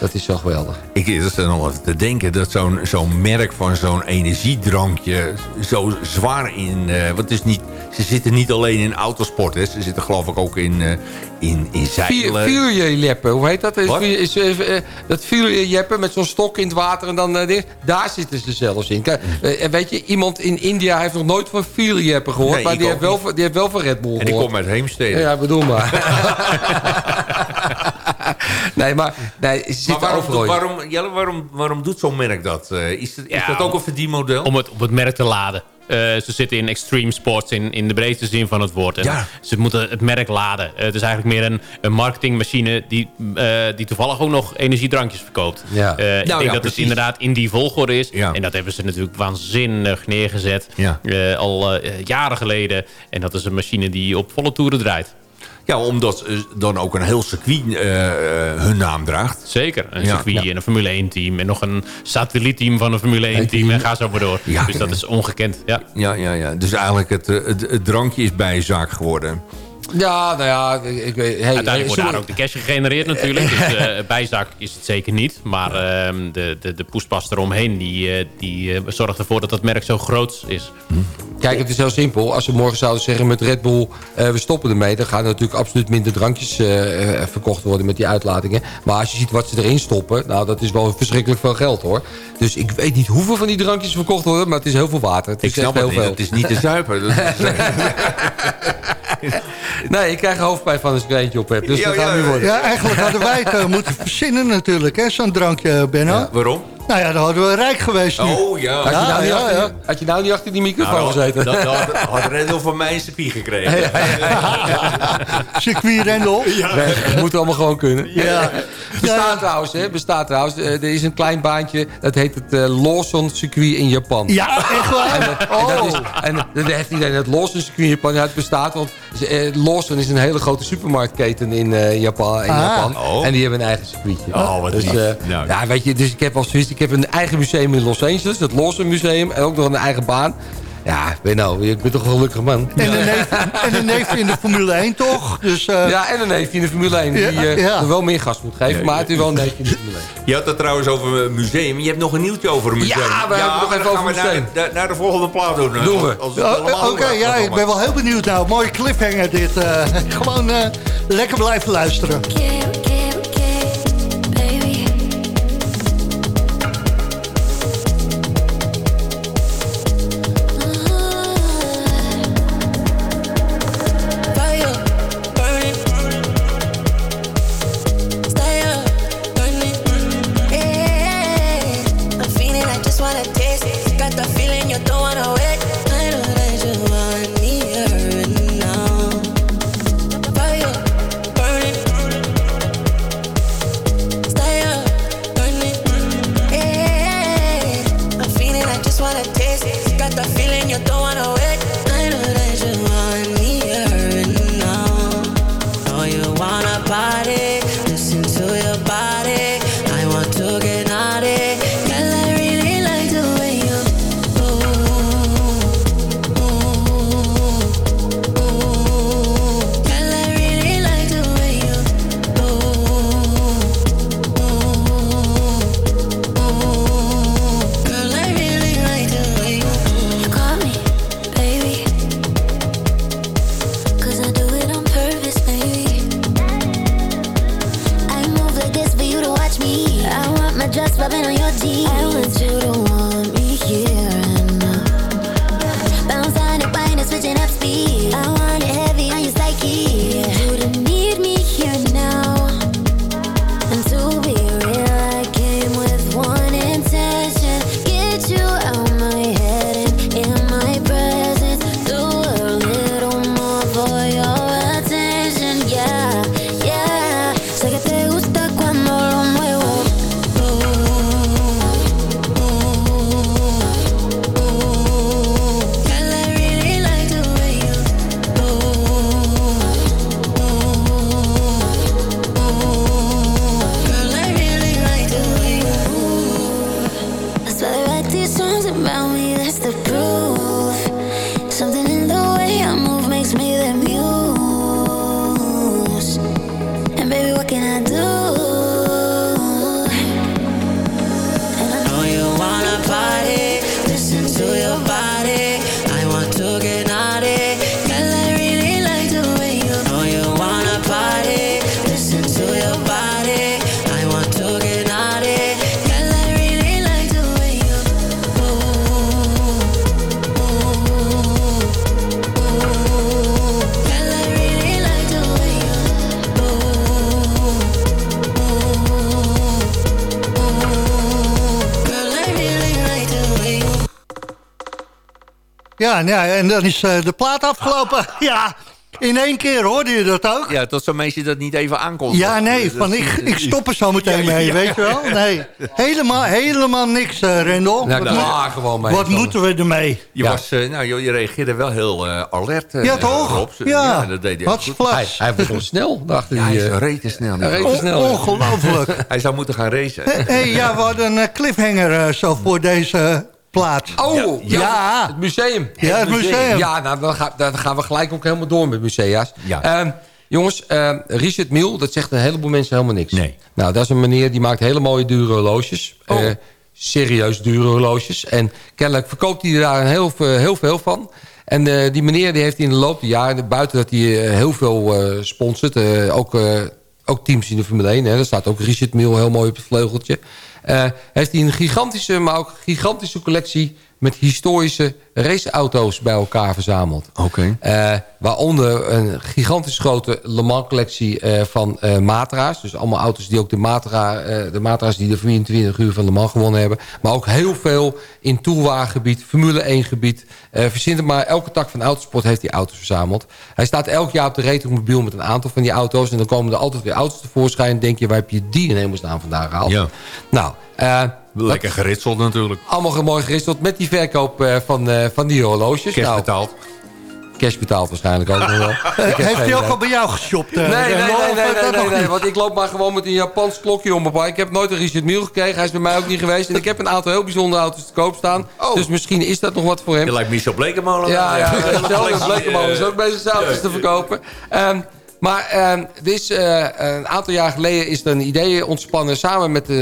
Dat is zo geweldig. Ik is er nog even te denken dat zo'n zo'n merk van zo'n energiedrankje zo zwaar in... Uh, want het is niet, ze zitten niet alleen in autosport. Hè. Ze zitten geloof ik ook in, uh, in, in zeilen. Vierjeppen, hoe heet dat? Wat? Is, is, uh, dat vierjeppen met zo'n stok in het water en dan... daar zitten ze zelfs in. Kijk, weet je, iemand in India heeft nog nooit van vierjeppen gehoord. Nee, maar die heeft, wel, die heeft wel van Red Bull gehoord. En die komt uit Heemstede. Ja, bedoel maar. nee, maar... Nee, maar waarom, waarom, Jelle, waarom, waarom doet zo'n merk dat? Uh, is, het, is dat ook een verdienmodel? Om het, op het merk te laden. Uh, ze zitten in extreme sports in, in de breedste zin van het woord. En ja. Ze moeten het merk laden. Uh, het is eigenlijk meer een, een marketingmachine die, die toevallig ook nog energiedrankjes verkoopt. Ja. ik nou, denk ja, dat het inderdaad in die volgorde is. En dat hebben ze natuurlijk waanzinnig neergezet. al jaren geleden. En dat is een machine die op volle toeren draait. Ja, omdat dan ook een heel circuit uh, hun naam draagt. Zeker. Een circuit en een Formule 1-team. En nog een satellietteam van een Formule 1-team. En ga zo maar door. dus dat is ongekend. Ja, ja, ja. ja. Dus eigenlijk het, het, het drankje is bijzaak geworden. Ja, nou ja, ik weet... Hey, Uiteindelijk wordt daar ook de cash gegenereerd natuurlijk. Dus uh, bijzaak is het zeker niet. Maar uh, de, de, de poespas eromheen, die, uh, die zorgt ervoor dat dat merk zo groot is. Kijk, het is heel simpel. Als we morgen zouden zeggen met Red Bull, we stoppen ermee... dan gaan er natuurlijk absoluut minder drankjes verkocht worden met die uitlatingen. Maar als je ziet wat ze erin stoppen, nou, dat is wel verschrikkelijk veel geld hoor. Dus ik weet niet hoeveel van die drankjes verkocht worden, maar het is heel veel water. Het ik snap heel het veel. Het is niet te zuipen. nee, ik krijg hoofdpijn van als ik er eentje op heb. Dus ja, dat gaat nu worden. Ja, eigenlijk hadden wij het uh, moeten verzinnen natuurlijk, zo'n drankje, Benno. waarom? Nou ja, dan hadden we rijk geweest nu. Oh ja. Had je nou, niet, achter, had je nou niet achter die microfoon nou, gezeten? Dat, dat had Rendel van mij een circuit gekregen. circuit Rendel. Ja. dat moet allemaal gewoon kunnen. Ja. Bestaat trouwens, hè, bestaat trouwens. Eh, er is een klein baantje, dat heet het uh, Lawson circuit in Japan. Ja, echt waar? En, dat, oh. en, dat is, en heeft iedereen het Lawson circuit in Japan. Ja, het bestaat, want uh, Lawson is een hele grote supermarktketen in uh, Japan. In ah. Japan. Oh. En die hebben een eigen circuitje. Oh, wat dus, uh, nou, ja, weet je, dus ik heb al zoiets, ik heb een eigen museum in Los Angeles, het Lawson Museum. En ook nog een eigen baan. Ja, ben nou, ik ben toch een gelukkig man. En een neef, en een neef in de Formule 1 toch? Dus, uh... Ja, en een neefje in de Formule 1 die uh, ja. er wel meer gas moet geven. maar het is wel een neefje in de Formule 1. Je had het trouwens over een museum. Je hebt nog een nieuwtje over een museum. Ja, we hebben nog even over een museum. Naar de, naar de volgende plaat doen. Doen we. Oké, okay, ja, ik ben wel heel benieuwd nou. Mooie cliffhanger dit. Uh, gewoon lekker blijven luisteren. Ja, ja, en dan is uh, de plaat afgelopen. Ja, in één keer hoorde je dat ook? Ja, tot zo'n mensen dat niet even aankomt. Ja, nee, van ik, ik stop er zo meteen mee, weet je wel? Nee, helemaal, helemaal niks, uh, Rendel. Nou, wat, moet, gewoon mee, wat moeten we ermee? Je, was, uh, nou, je, je, reageerde wel heel uh, alert. ja, toch? Op. Ja, ja, dat deed hij goed. Hij, hij was gewoon snel, dacht ja, hij. is rete snel. Snel. Ongelooflijk. hij zou moeten gaan racen. Hé, hey, ja, we hadden een cliffhanger zo voor deze plaats. Oh, ja. Het museum. Ja, het museum. Ja, nou, dan, gaan, dan gaan we gelijk ook helemaal door met musea's. Ja. Um, jongens, uh, Richard Miel, dat zegt een heleboel mensen helemaal niks. Nee. Nou, dat is een meneer die maakt hele mooie dure horloges. Oh. Uh, serieus dure horloges. En kennelijk verkoopt hij daar heel, heel veel van. En uh, die meneer die heeft in de loop der jaren... buiten dat hij heel veel sponsort... ook, ook teams in de Formule 1... Hè, daar staat ook Richard Miel heel mooi op het vleugeltje... Uh, heeft hij een gigantische, maar ook gigantische collectie met historische raceauto's bij elkaar verzameld. Oké. Okay. Uh, waaronder een gigantisch grote Le Mans collectie uh, van uh, Matra's. Dus allemaal auto's die ook de, Matra, de Matra's die de 24 uur van Le Mans gewonnen hebben. Maar ook heel veel in toerwagengebied, Formule 1 gebied. verzint het maar, elke tak van autosport heeft die auto's verzameld. Hij staat elk jaar op de retromobiel met een aantal van die auto's. En dan komen er altijd weer auto's tevoorschijn. En denk je, waar heb je die in hemelsnaam vandaan gehaald? Ja. Nou... Lekker geritseld natuurlijk. Allemaal mooi geritseld met die verkoop uh, van, uh, van die horloges. Cash nou, betaald. Cash betaald waarschijnlijk ook nog wel. Heeft hij ook al bij jou geshopt? Uh, nee, nee, nee, nee, nee, nee, nee, want ik loop maar gewoon met een Japans klokje om mijn Ik heb nooit een Richard Mille gekregen. Hij is bij mij ook niet geweest. En ik heb een aantal heel bijzondere auto's te koop staan. Oh. Dus misschien is dat nog wat voor hem. Je lijkt Michel Blekemolen. Ja, ja, ja Blekemolen is ook bezig auto's te verkopen. Maar uh, is, uh, een aantal jaar geleden is er een idee ontspannen. Samen met... Uh,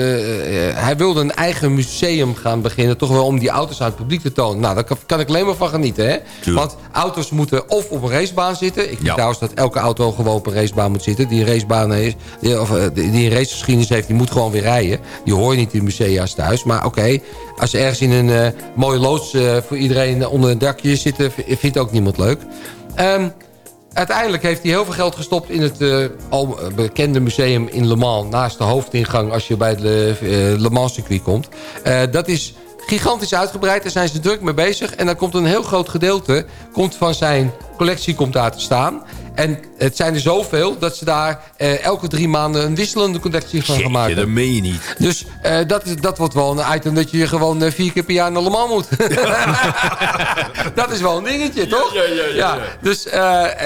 hij wilde een eigen museum gaan beginnen. Toch wel om die auto's aan het publiek te tonen. Nou, daar kan, kan ik alleen maar van genieten. Hè? Want auto's moeten of op een racebaan zitten. Ik vind ja. trouwens dat elke auto gewoon op een racebaan moet zitten. Die een racebaan is, die, of, die een racegeschiedenis heeft, die moet gewoon weer rijden. Die hoor je niet in musea's thuis. Maar oké, okay, als ze ergens in een mooie loods voor iedereen onder een dakje zitten... vindt ook niemand leuk. Um, uiteindelijk heeft hij heel veel geld gestopt in het uh, al bekende museum in Le Mans. Naast de hoofdingang als je bij het Le, uh, Le Mans circuit komt. Dat is gigantisch uitgebreid. Daar zijn ze druk mee bezig. En dan komt een heel groot gedeelte komt van zijn collectie komt daar te staan. En het zijn er zoveel dat ze daar uh, elke drie maanden een wisselende collectie van gaan maken. dat meen je niet. Dus uh, dat, is, dat wordt wel een item dat je gewoon uh, vier keer per jaar naar Le Mans moet. dat is wel een dingetje, toch? Ja, ja, ja. ja, ja. Dus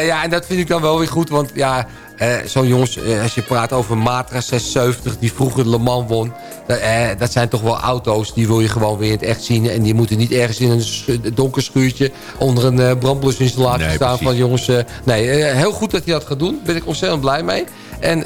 ja, en dat vind ik dan wel weer goed. Want ja, uh, zo jongens, uh, als je praat over Matra 670 die vroeger Le Mans won. Uh, dat zijn toch wel auto's die wil je gewoon weer in het echt zien. En die moeten niet ergens in een donker schuurtje onder een brandblusinstallatie nee, staan. Van jongens, nee, heel goed dat hij dat gaat doen. Daar ben ik ontzettend blij mee. En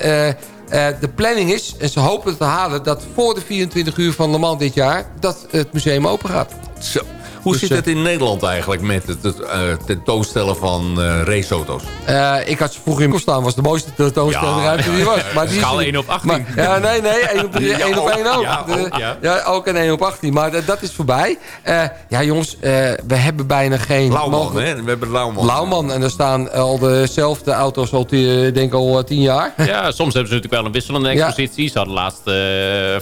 de planning is, en ze hopen te halen... dat voor de 24 uur van Le Mans dit jaar... dat het museum open gaat. Zo. Hoe Dus, zit eh, het in Nederland eigenlijk met het, het eh, tentoonstellen van eh, raceauto's? Eh, ik had ze vroeger in staan, was de mooiste tentoonstelling Ja, die er was. Maar die is Schaal er 1 op 18. Maar, ja, nee, nee, 1 op, 3, Ja, 1 op ook. 1 ook. Ja, ook, ja. ja, ook een 1 op 18. Maar dat, dat is voorbij. Eh, ja, jongens, eh, we hebben bijna geen... Lauwman, hè? We hebben Lauwman. Lauwman. En er staan al dezelfde auto's al, die, denk ik al eh, 10 jaar. Ja, soms hebben ze natuurlijk wel een wisselende Ja. expositie. Ze hadden laatst eh,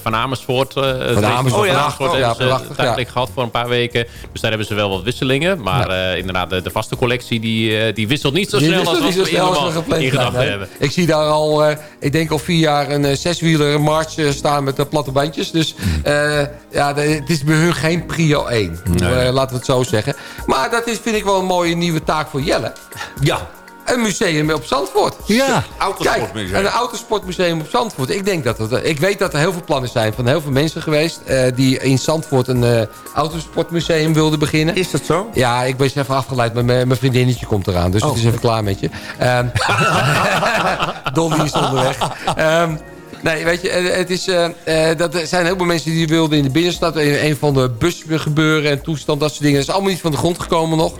Van Amersfoort. Van Amersfoort, van ja. Amersfoort Oh, ja, hebben ze gehad voor een paar weken. Dus daar hebben ze wel wat wisselingen. Maar eh, inderdaad, de, de vaste collectie die, eh, die wisselt niet zo Die snel als zo snel als we gepland in gedachten hebben. Ik zie daar al, eh, ik denk al vier jaar een zeswieler march staan met de platte bandjes. Dus eh, ja, het is bij hun geen prio 1. Eh, laten we het zo zeggen. Maar dat is, vind ik wel een mooie nieuwe taak voor Jelle. Ja, Een museum op Zandvoort. Ja, autosportmuseum. Kijk, een autosportmuseum op Zandvoort. Ik denk dat het, ik weet dat er heel veel plannen zijn van heel veel mensen geweest... eh, die in Zandvoort een eh, autosportmuseum wilden beginnen. Is dat zo? Ja, ik ben eens even afgeleid, maar mijn vriendinnetje komt eraan. Dus het is even klaar met je. Ehm Dolly is onderweg. Ehm, nee, weet je, eh, het is, eh, eh, dat er zijn heel veel mensen die wilden in de binnenstad. Een, een van de busgebeuren en toestand, dat soort dingen. Dat is allemaal niet van de grond gekomen nog.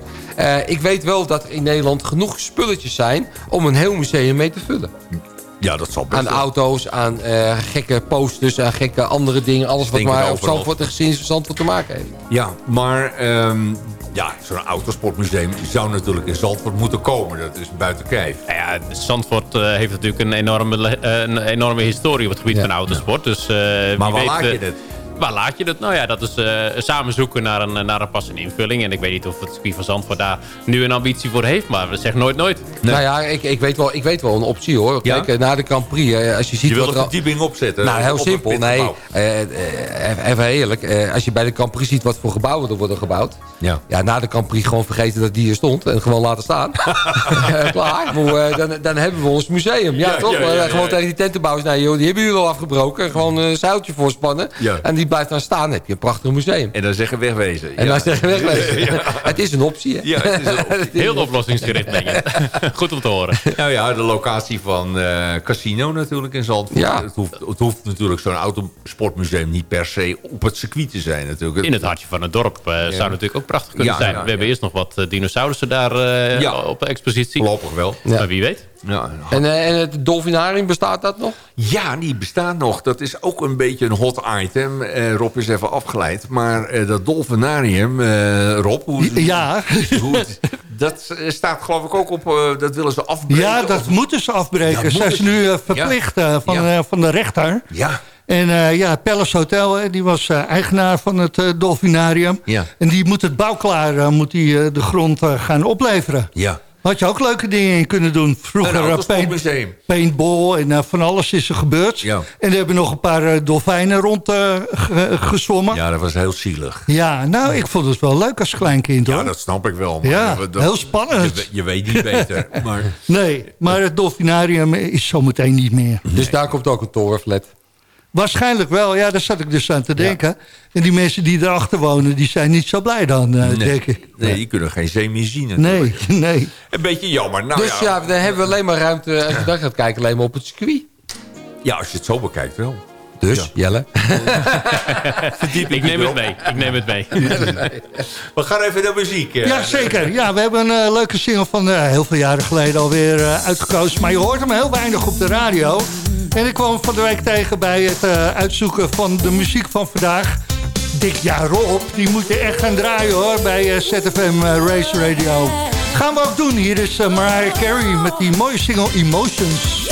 Ik weet wel dat er in Nederland genoeg spulletjes zijn... om een heel museum mee te vullen. Ja, dat zal best Aan wel. auto's, aan gekke posters, aan gekke andere dingen. Alles wat Denk maar op. Zandvoort en Zandvoort te maken heeft. Ja, maar ehm, ja, zo'n autosportmuseum zou natuurlijk in Zandvoort moeten komen. Dat is buiten kijf. Nou ja, Zandvoort eh, heeft natuurlijk een enorme, eh, een enorme historie op het gebied Ja. van autosport. Dus, eh, wie Maar waar weet, laat je dit? Waar laat je het? Nou ja, dat is eh, samen zoeken naar een, naar een passende invulling. En ik weet niet of het circuit van Zandvoort daar nu een ambitie voor heeft. Maar we zeggen nooit nooit. Nou ja, ik, ik, weet wel, ik weet wel een optie hoor. Kijk, eh, na de Grand Prix, eh, als je ziet Je wil wat een er al- verdieping opzetten. Nou, heel op simpel. Nee, eh, eh, even eerlijk. eh, als je bij de Grand Prix ziet wat voor gebouwen er worden gebouwd. Ja. Ja, na de Grand Prix gewoon vergeten dat die hier stond. En gewoon laten staan. Eh, Klaar. Maar, dan, dan hebben we ons museum. Ja, Ja, toch? ja, ja, ja, gewoon tegen die tentenbouwers. Nee joh, die hebben jullie al afgebroken. Gewoon een zeiltje voorspannen. Ja. En die blijft dan staan. Heb je een prachtig museum. En dan zeggen wegwezen. En ja. dan zeggen we wegwezen. Het is een optie, hè? Ja, het is een optie. Heel oplossingsgericht je. Goed om te horen. Nou ja, de locatie van eh, Casino natuurlijk in Zandvoort. Ja. Het, hoeft, het hoeft natuurlijk zo'n autosportmuseum niet per se op het circuit te zijn natuurlijk. In het hartje van het dorp eh, zou natuurlijk ook prachtig kunnen Ja, zijn. ja, we hebben eerst nog wat eh, dinosaurussen daar eh, Ja. op de expositie. Voorlopig wel. Ja. Maar wie weet. Ja, En, eh, en het dolfinarium, bestaat dat nog? Ja, die bestaat nog. Dat is ook een beetje een hot item. Eh, Rob is even afgeleid. Maar eh, dat dolfinarium, eh, Rob... Hoe, Ja. hoe het- dat staat geloof ik ook op... eh, dat willen ze afbreken. ja, dat Of- moeten ze afbreken. Ja, Zijn moeten ze nu verplicht van, Ja. eh, van de rechter. Ja, En eh, ja, Palace Hotel, die was eh, eigenaar van het eh, dolfinarium. Ja. En die moet het bouwklaar, eh, moet die, eh, de grond eh, gaan opleveren. ja. Had je ook leuke dingen in kunnen doen. Vroeger Een eh, paint, paintball en eh, van alles is er gebeurd. Ja. En er hebben nog een paar eh, dolfijnen rond eh, gezwommen. Ja. Ja, dat was heel zielig. nou, ik vond het wel leuk als kleinkind, hoor. Ja, dat snap ik wel. maar Ja, dat- heel spannend. Je weet niet beter. Maar Nee, maar het dolfinarium is zometeen niet meer. Dus daar komt ook een torenflat. Waarschijnlijk wel, ja, daar zat ik dus aan te denken. En die mensen die erachter wonen, die zijn niet zo blij dan, eh, nee, denk ik. nee, die kunnen geen zee meer zien. Nee, natuurlijk. nee. Een beetje jammer. Nou, dus ja, ja, dan hebben we alleen maar ruimte, als je daar gaat kijken, alleen maar op het circuit. ja, als je het zo bekijkt wel. Dus, Jelle. Ik neem het mee. Ik neem het mee. We gaan even naar muziek. eh. Ja, zeker. Ja, we hebben een eh, leuke single van eh, heel veel jaren geleden alweer eh, uitgekozen. Maar je hoort hem heel weinig op de radio. En ik kwam van de week tegen bij het eh, uitzoeken van de muziek van vandaag. Dik jaar op, die moet je echt gaan draaien hoor, bij eh, ZFM Race Radio. Gaan we ook doen. Hier is Mariah Carey met die mooie single Emotions.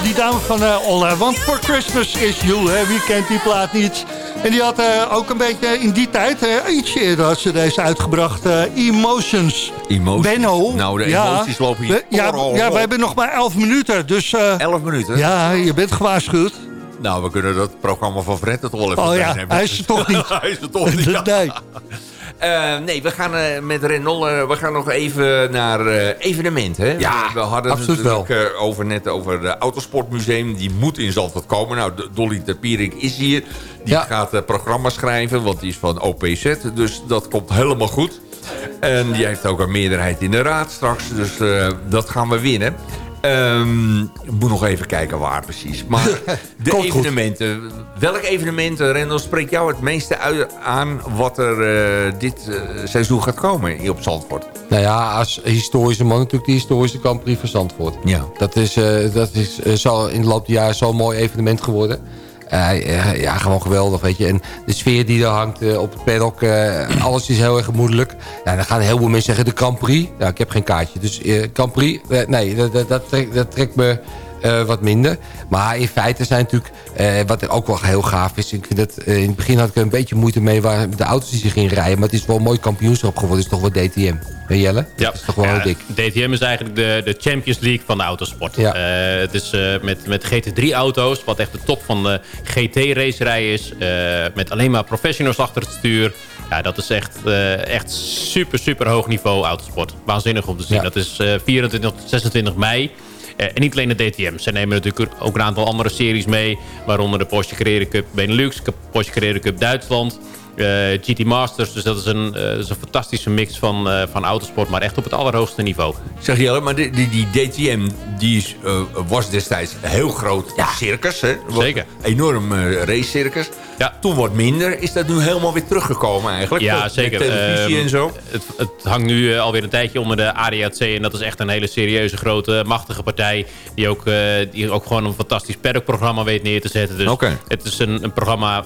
Die dame van uh, All I Want For Christmas Is You. Hè? Wie kent die plaat niet? En die had uh, ook een beetje in die tijd, uh, ietsje eerder had ze deze uitgebracht, Emotions. Emotions? Benno. Nou, de emoties ja, lopen hier. Ja, ja, we hebben nog maar 11 minuten. Dus, 11 minuten? Ja, je bent gewaarschuwd. Nou, we kunnen dat programma van Fred het wel even Oh ja, hij is er toch niet. hij is er toch niet. nee. Uh, nee, we gaan uh, met Renol, uh, we gaan nog even naar evenementen. Hè? Ja, we hadden het natuurlijk over, net over het Autosportmuseum. Die moet in Zandvoort komen. Nou, Dolly de Pierik is hier. Die ja. gaat programma schrijven, want die is van OPZ. Dus dat komt helemaal goed. En die heeft ook een meerderheid in de raad straks. Dus dat gaan we winnen. Um, moet nog even kijken waar precies. Maar de evenementen. Welk evenement, Rendel, spreekt jou het meeste aan... wat er uh, dit uh, seizoen gaat komen hier op Zandvoort? Nou ja, als historische man natuurlijk de historische Grand Prix van Zandvoort. Ja. Dat is, uh, dat is zo in de loop der jaren zo'n mooi evenement geworden. Uh, ja, gewoon geweldig, weet je. En de sfeer die er hangt uh, op het paddock, uh, alles is heel erg gemoedelijk. Ja, dan gaan heel veel mensen zeggen de Grand Prix. Ja, ik heb geen kaartje. Dus Grand Prix, nee, dat, dat, dat trekt me uh, wat minder. Maar in feite zijn natuurlijk, uh, wat ook wel heel gaaf is... Ik vind dat, uh, in het begin had ik er een beetje moeite mee... waar de auto's die zich in rijden. Maar het is wel een mooi kampioenschap geworden. Het is toch wel DTM. Hey Jelle? Ja. Dat is toch wel ja, dik. DTM is eigenlijk de, de Champions League van de autosport. Ja. het is met, met GT3-auto's, wat echt de top van de GT-racerij is. met alleen maar professionals achter het stuur. Ja, dat is echt, echt super, super hoog niveau autosport. Waanzinnig om te zien. Ja. Dat is 24 tot 26 mei. Uh, en niet alleen de DTM. Ze nemen natuurlijk ook een aantal andere series mee. Waaronder de Porsche Carrera Cup Benelux, Porsche Carrera Cup Duitsland. Uh, GT Masters. Dus dat is een, uh, is een fantastische mix van, uh, van autosport, maar echt op het allerhoogste niveau. Zeg je, maar die, die, die DTM die is, was destijds een heel groot ja. circus. Hè? Zeker. Enorm race circus. Ja. Toen wordt minder. Is dat nu helemaal weer teruggekomen eigenlijk? Ja, zeker. Met televisie en zo? Het, het hangt nu uh, alweer een tijdje onder de ADAC. En dat is echt een hele serieuze, grote, machtige partij. Die ook, uh, die ook gewoon een fantastisch paddockprogramma weet neer te zetten. Dus okay. het is een, een programma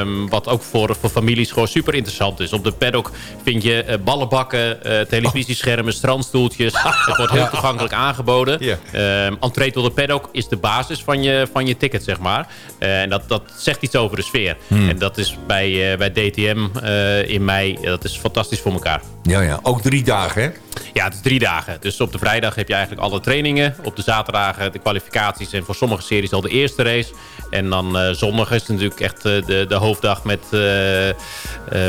um, wat ook voor, voor families gewoon super interessant is. Op de paddock vind je uh, ballenbakken, televisieschermen, strandstoeltjes. het wordt heel toegankelijk aangeboden. Yeah. Um, entree tot de paddock is de basis van je, van je ticket, zeg maar. en dat, dat zegt iets over de sfeer. Hmm. En dat is bij, uh, bij DTM uh, in mei, dat is fantastisch voor elkaar. Ja, ja. Ook drie dagen, hè? Ja, het is drie dagen. Dus op de vrijdag heb je eigenlijk alle trainingen. Op de zaterdagen de kwalificaties en voor sommige series al de eerste race. En dan uh, zondag is het natuurlijk echt uh, de, de hoofddag met, uh,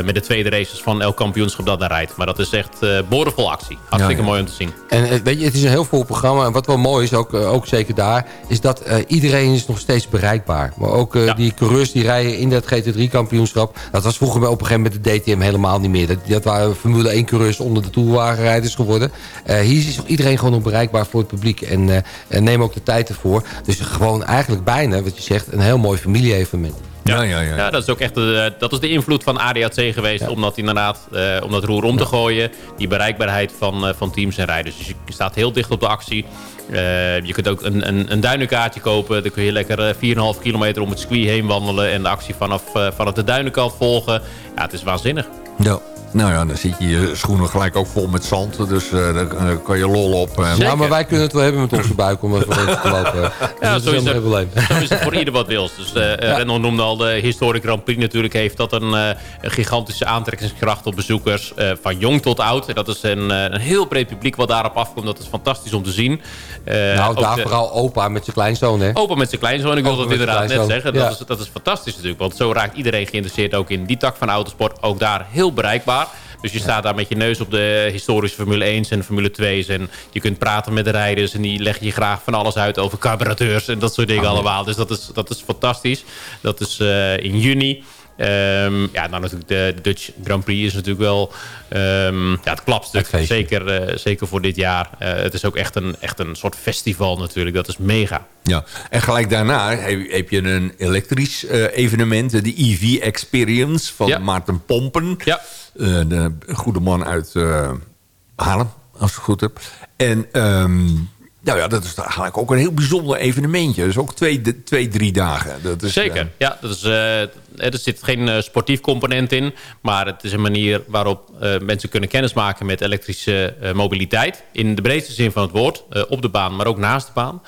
met de tweede races van elk kampioenschap dat daar rijdt. Maar dat is echt boordevol actie. Hartstikke ja, mooi om te zien. En weet je, het is een heel vol programma. En wat wel mooi is, ook, ook zeker daar, is dat iedereen is nog steeds bereikbaar. Maar ook ja. die coureurs die rijden in dat GT3-kampioenschap. Dat was vroeger op een gegeven moment de DTM helemaal niet meer. Dat, dat waren Formule 1 coureurs onder de toerwagenrijders geworden. Uh, hier is iedereen gewoon nog bereikbaar voor het publiek. En uh, neem ook de tijd ervoor. Dus gewoon eigenlijk bijna, wat je zegt, een heel mooi familie-evenement. Ja, ja, ja, ja. dat is ook echt de, dat is de invloed van ADAC geweest. Ja. Om dat inderdaad, uh, om dat roer om te gooien. Die bereikbaarheid van, uh, van teams en rijders. Dus je staat heel dicht op de actie. Uh, je kunt ook een, een, een duinenkaartje kopen. Dan kun je lekker 4,5 kilometer om het circuit heen wandelen. En de actie vanaf, vanaf de duinenkant volgen. Ja, het is waanzinnig. Ja. Nou ja, dan zit je je schoenen gelijk ook vol met zand. Dus uh, dan uh, kan je lol op. Uh, ja, maar wij kunnen het wel hebben met onze buik om even te lopen. ja, dus zo, is het, zo is het voor ieder wat wils. Dus uh, ja. Noemde al de Historic Grand Prix natuurlijk. Heeft dat een, een gigantische aantrekkingskracht op bezoekers. van jong tot oud. En dat is een, een heel breed publiek wat daarop afkomt. Dat is fantastisch om te zien. nou, daar de, vooral opa met zijn kleinzoon. Hè? Opa met zijn kleinzoon. Ik wil dat inderdaad net zeggen. Dat, is, dat is fantastisch natuurlijk. Want zo raakt iedereen geïnteresseerd ook in die tak van autosport. Ook daar heel bereikbaar. Dus je staat daar met je neus op de historische Formule 1's en Formule 2's. En je kunt praten met de rijders. En die leggen je graag van alles uit over carburateurs. En dat soort dingen oh, allemaal. Dus dat is, dat is fantastisch. Dat is uh, in juni. Um, ja, nou natuurlijk de, Dutch Grand Prix is natuurlijk wel um, ja, het klapstuk. Zeker, uh, zeker voor dit jaar. Uh, het is ook echt een, echt een soort festival natuurlijk. Dat is mega. Ja, en gelijk daarna heb, heb je een elektrisch uh, evenement. De EV Experience van ja. Maarten Pompen. Ja. De goede man uit Haarlem, als ik het goed heb. En... Um, Nou ja, dat is eigenlijk ook een heel bijzonder evenementje. Dus ook twee, twee drie dagen. Dat is, Zeker, ja. Dat is, er zit geen sportief component in. Maar het is een manier waarop mensen kunnen kennismaken met elektrische mobiliteit. In de breedste zin van het woord. op de baan, maar ook naast de baan.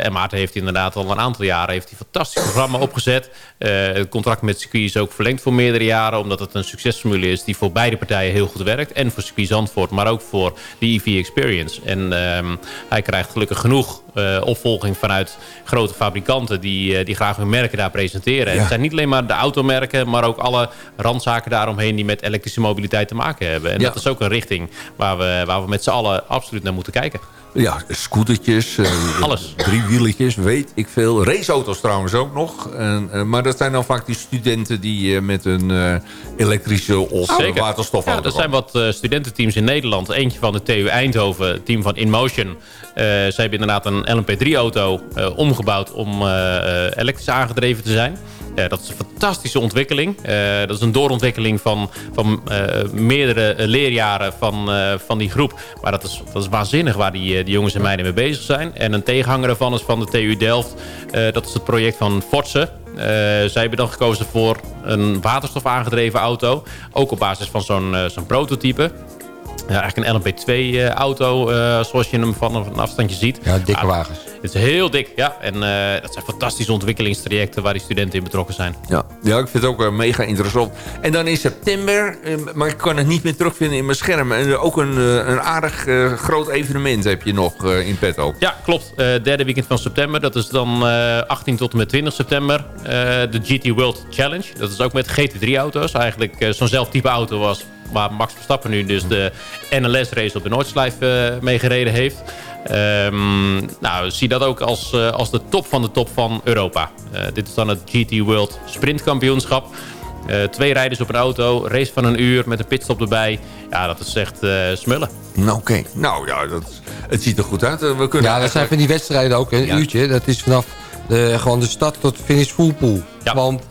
en Maarten heeft inderdaad al een aantal jaren heeft hij een fantastisch programma opgezet. het contract met circuit is ook verlengd voor meerdere jaren. Omdat het een succesformule is die voor beide partijen heel goed werkt. En voor circuit Zandvoort, maar ook voor de EV Experience. En ehm, hij krijgt gelukkig genoeg uh, opvolging vanuit grote fabrikanten... die, uh, die graag hun merken daar presenteren. Ja. Het zijn niet alleen maar de automerken... maar ook alle randzaken daaromheen die met elektrische mobiliteit te maken hebben. En ja. dat is ook een richting waar we, waar we met z'n allen absoluut naar moeten kijken. Ja, scootertjes. Uh, Alles. Driewieletjes, weet ik veel. Raceauto's trouwens ook nog. En, uh, maar dat zijn dan vaak die studenten die uh, met een elektrische of waterstofauto Ja, er zijn wat studententeams in Nederland. Eentje van de TU Eindhoven, team van InMotion. zij hebben inderdaad een LMP3-auto omgebouwd om elektrisch aangedreven te zijn. Uh, dat is een fantastische ontwikkeling. Uh, dat is een doorontwikkeling van, van uh, meerdere leerjaren van, van die groep. Maar dat is, dat is waanzinnig waar die, die jongens en meiden mee bezig zijn. En een tegenhanger ervan is van de TU Delft. dat is het project van Fortse. zij hebben dan gekozen voor een waterstof aangedreven auto. Ook op basis van zo'n zo'n prototype. Ja, eigenlijk een LMP2-auto, uh, zoals je hem van een afstandje ziet. Ja, dikke wagens. Het is heel dik, ja. En uh, dat zijn fantastische ontwikkelingstrajecten waar die studenten in betrokken zijn. Ja, ja ik vind het ook uh, mega interessant. En dan in september, maar ik kan het niet meer terugvinden in mijn scherm. En ook een, een aardig groot evenement heb je nog in petto. Ja, klopt. derde weekend van september. Dat is dan 18 tot en met 20 september. de GT World Challenge. Dat is ook met GT3-auto's. Eigenlijk zo'n zelf type auto was waar Max Verstappen nu dus de NLS-race op de Noordslijf uh, mee gereden heeft. Um, nou, zie dat ook als, uh, als de top van de top van Europa. Uh, dit is dan het GT World Sprintkampioenschap. twee rijders op een auto, race van een uur met een pitstop erbij. Ja, dat is echt smullen. Nou, oké. Okay. Nou ja, dat, het ziet er goed uit. We kunnen ja, dat zijn van die wedstrijden ook. Een ja. uurtje, dat is vanaf de, gewoon de start tot finish full pool. Ja. Want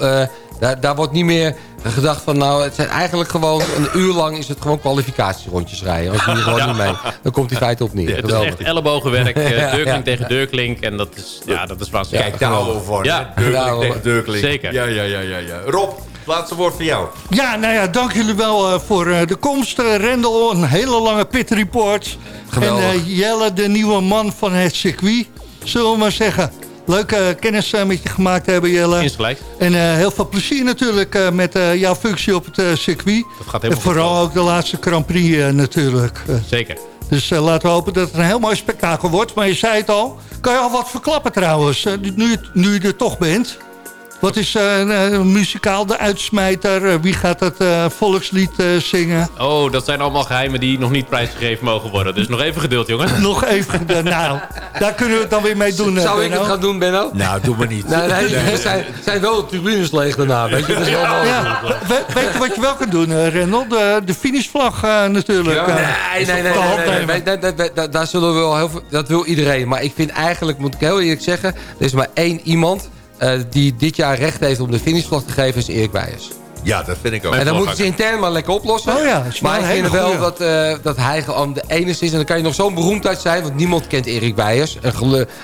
daar, daar wordt niet meer gedacht van nou, het zijn eigenlijk gewoon een uur lang is het gewoon kwalificatierondjes rijden. Als die gewoon niet mee, dan komt die feit op neer. Ja, het is echt ellebogenwerk, uh, deurklink tegen deurklink en dat is, ja, dat is waanzinnig. Kijk daar over. Ja. Deurklink tegen deurklink. Zeker. Ja, ja, ja, ja, ja. Rob, laatste woord voor jou. Ja, nou ja, dank jullie wel uh, voor uh, de komst. Uh, Rendel, een hele lange pit report. Geweldig. En Jelle, de nieuwe man van het circuit, zullen we maar zeggen. Leuke kennis uh, met je gemaakt hebben, Jelle. En uh, heel veel plezier natuurlijk uh, met jouw functie op het circuit. Dat gaat helemaal En vooral ook de laatste Grand Prix natuurlijk. Zeker. Dus laten we hopen dat het een heel mooi spektakel wordt. Maar je zei het al, kan je al wat verklappen trouwens, nu, nu je er toch bent? Wat is uh, muzikaal de uitsmijter? wie gaat het uh, volkslied uh, zingen? Oh, dat zijn allemaal geheimen die nog niet prijsgegeven mogen worden. Dus nog even geduld, jongens. nog even Nou, daar kunnen we het dan weer mee doen. Zou ik het gaan doen, Benno? Nou, doe maar niet. nee, nee, nee. Zijn, zijn wel de tribunes leeg daarna. Weet je, dat is wel. Ja. We, weet je wat je wel kunt doen, Rendel? De, de finishvlag natuurlijk. Ja. nee, nee, nee. nee, nee, nee daar zullen we wel heel veel... Dat wil iedereen. Maar ik vind eigenlijk, moet ik heel eerlijk zeggen... er is maar één iemand die dit jaar recht heeft om de finishvlag te geven is Erik Weijers. Ja, dat vind ik ook. En dan moeten ze intern maar lekker oplossen. Oh ja, maar ik vind wel dat, uh, dat hij gewoon de enige is. En dan kan je nog zo'n beroemdheid zijn. Want niemand kent Erik Weijers. En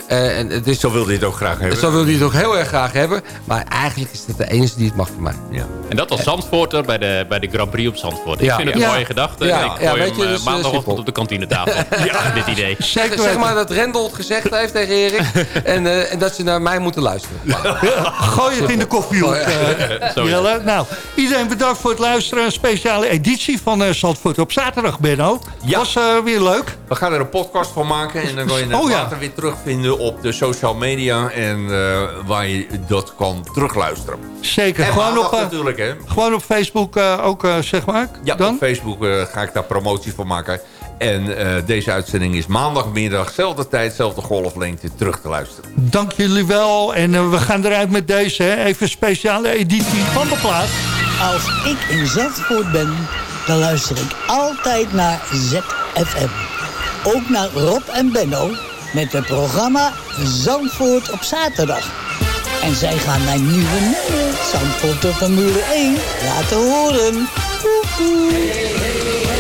uh, en het is, zo wil hij het ook graag hebben. Zo wil hij het ook heel erg graag hebben. Maar eigenlijk is het de enige die het mag voor mij. Ja. En dat als Zandvoorter bij de, bij de Grand Prix op Zandvoort. Ik vind het een mooie gedachte. Ja. Ik gooi hem dus, maandagochtend op de kantinetafel. ja, dit idee. Zeg maar dat Rendel het gezegd heeft tegen Erik. en, en dat ze naar mij moeten luisteren. Gooi het in de koffie. Jelle. Nou, iedereen bedankt voor het luisteren. Een speciale editie van uh, Zandvoort op zaterdag, Benno. Ja. Was uh, weer leuk. We gaan er een podcast van maken. En dan kan je het oh, later ja. weer terugvinden op de social media. En uh, waar je dat kan terugluisteren. Zeker. En gewoon op, natuurlijk, hè. gewoon op Facebook ook, zeg maar. Ja, dan? op Facebook ga ik daar promotie voor maken. En uh, deze uitzending is maandagmiddag, zelfde tijd, zelfde golflengte, terug te luisteren. Dank jullie wel. En uh, we gaan eruit met deze, hè. even een speciale editie van de plaat. Als ik in Zandvoort ben, dan luister ik altijd naar ZFM. Ook naar Rob en Benno met het programma Zandvoort op zaterdag. En zij gaan mijn nieuwe nummer, Zandvoort op Formule 1, laten horen. Woehoe.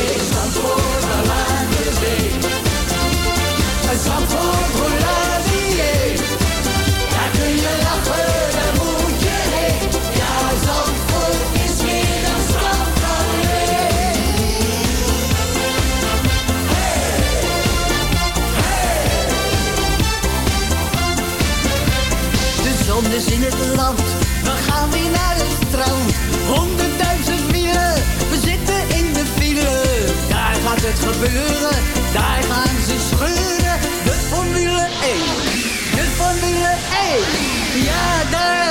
Ergens in het land, we gaan weer naar het strand. Honderdduizend wielen, we zitten in de file. Daar gaat het gebeuren, daar gaan ze scheuren. De Formule 1, de Formule 1, ja daar.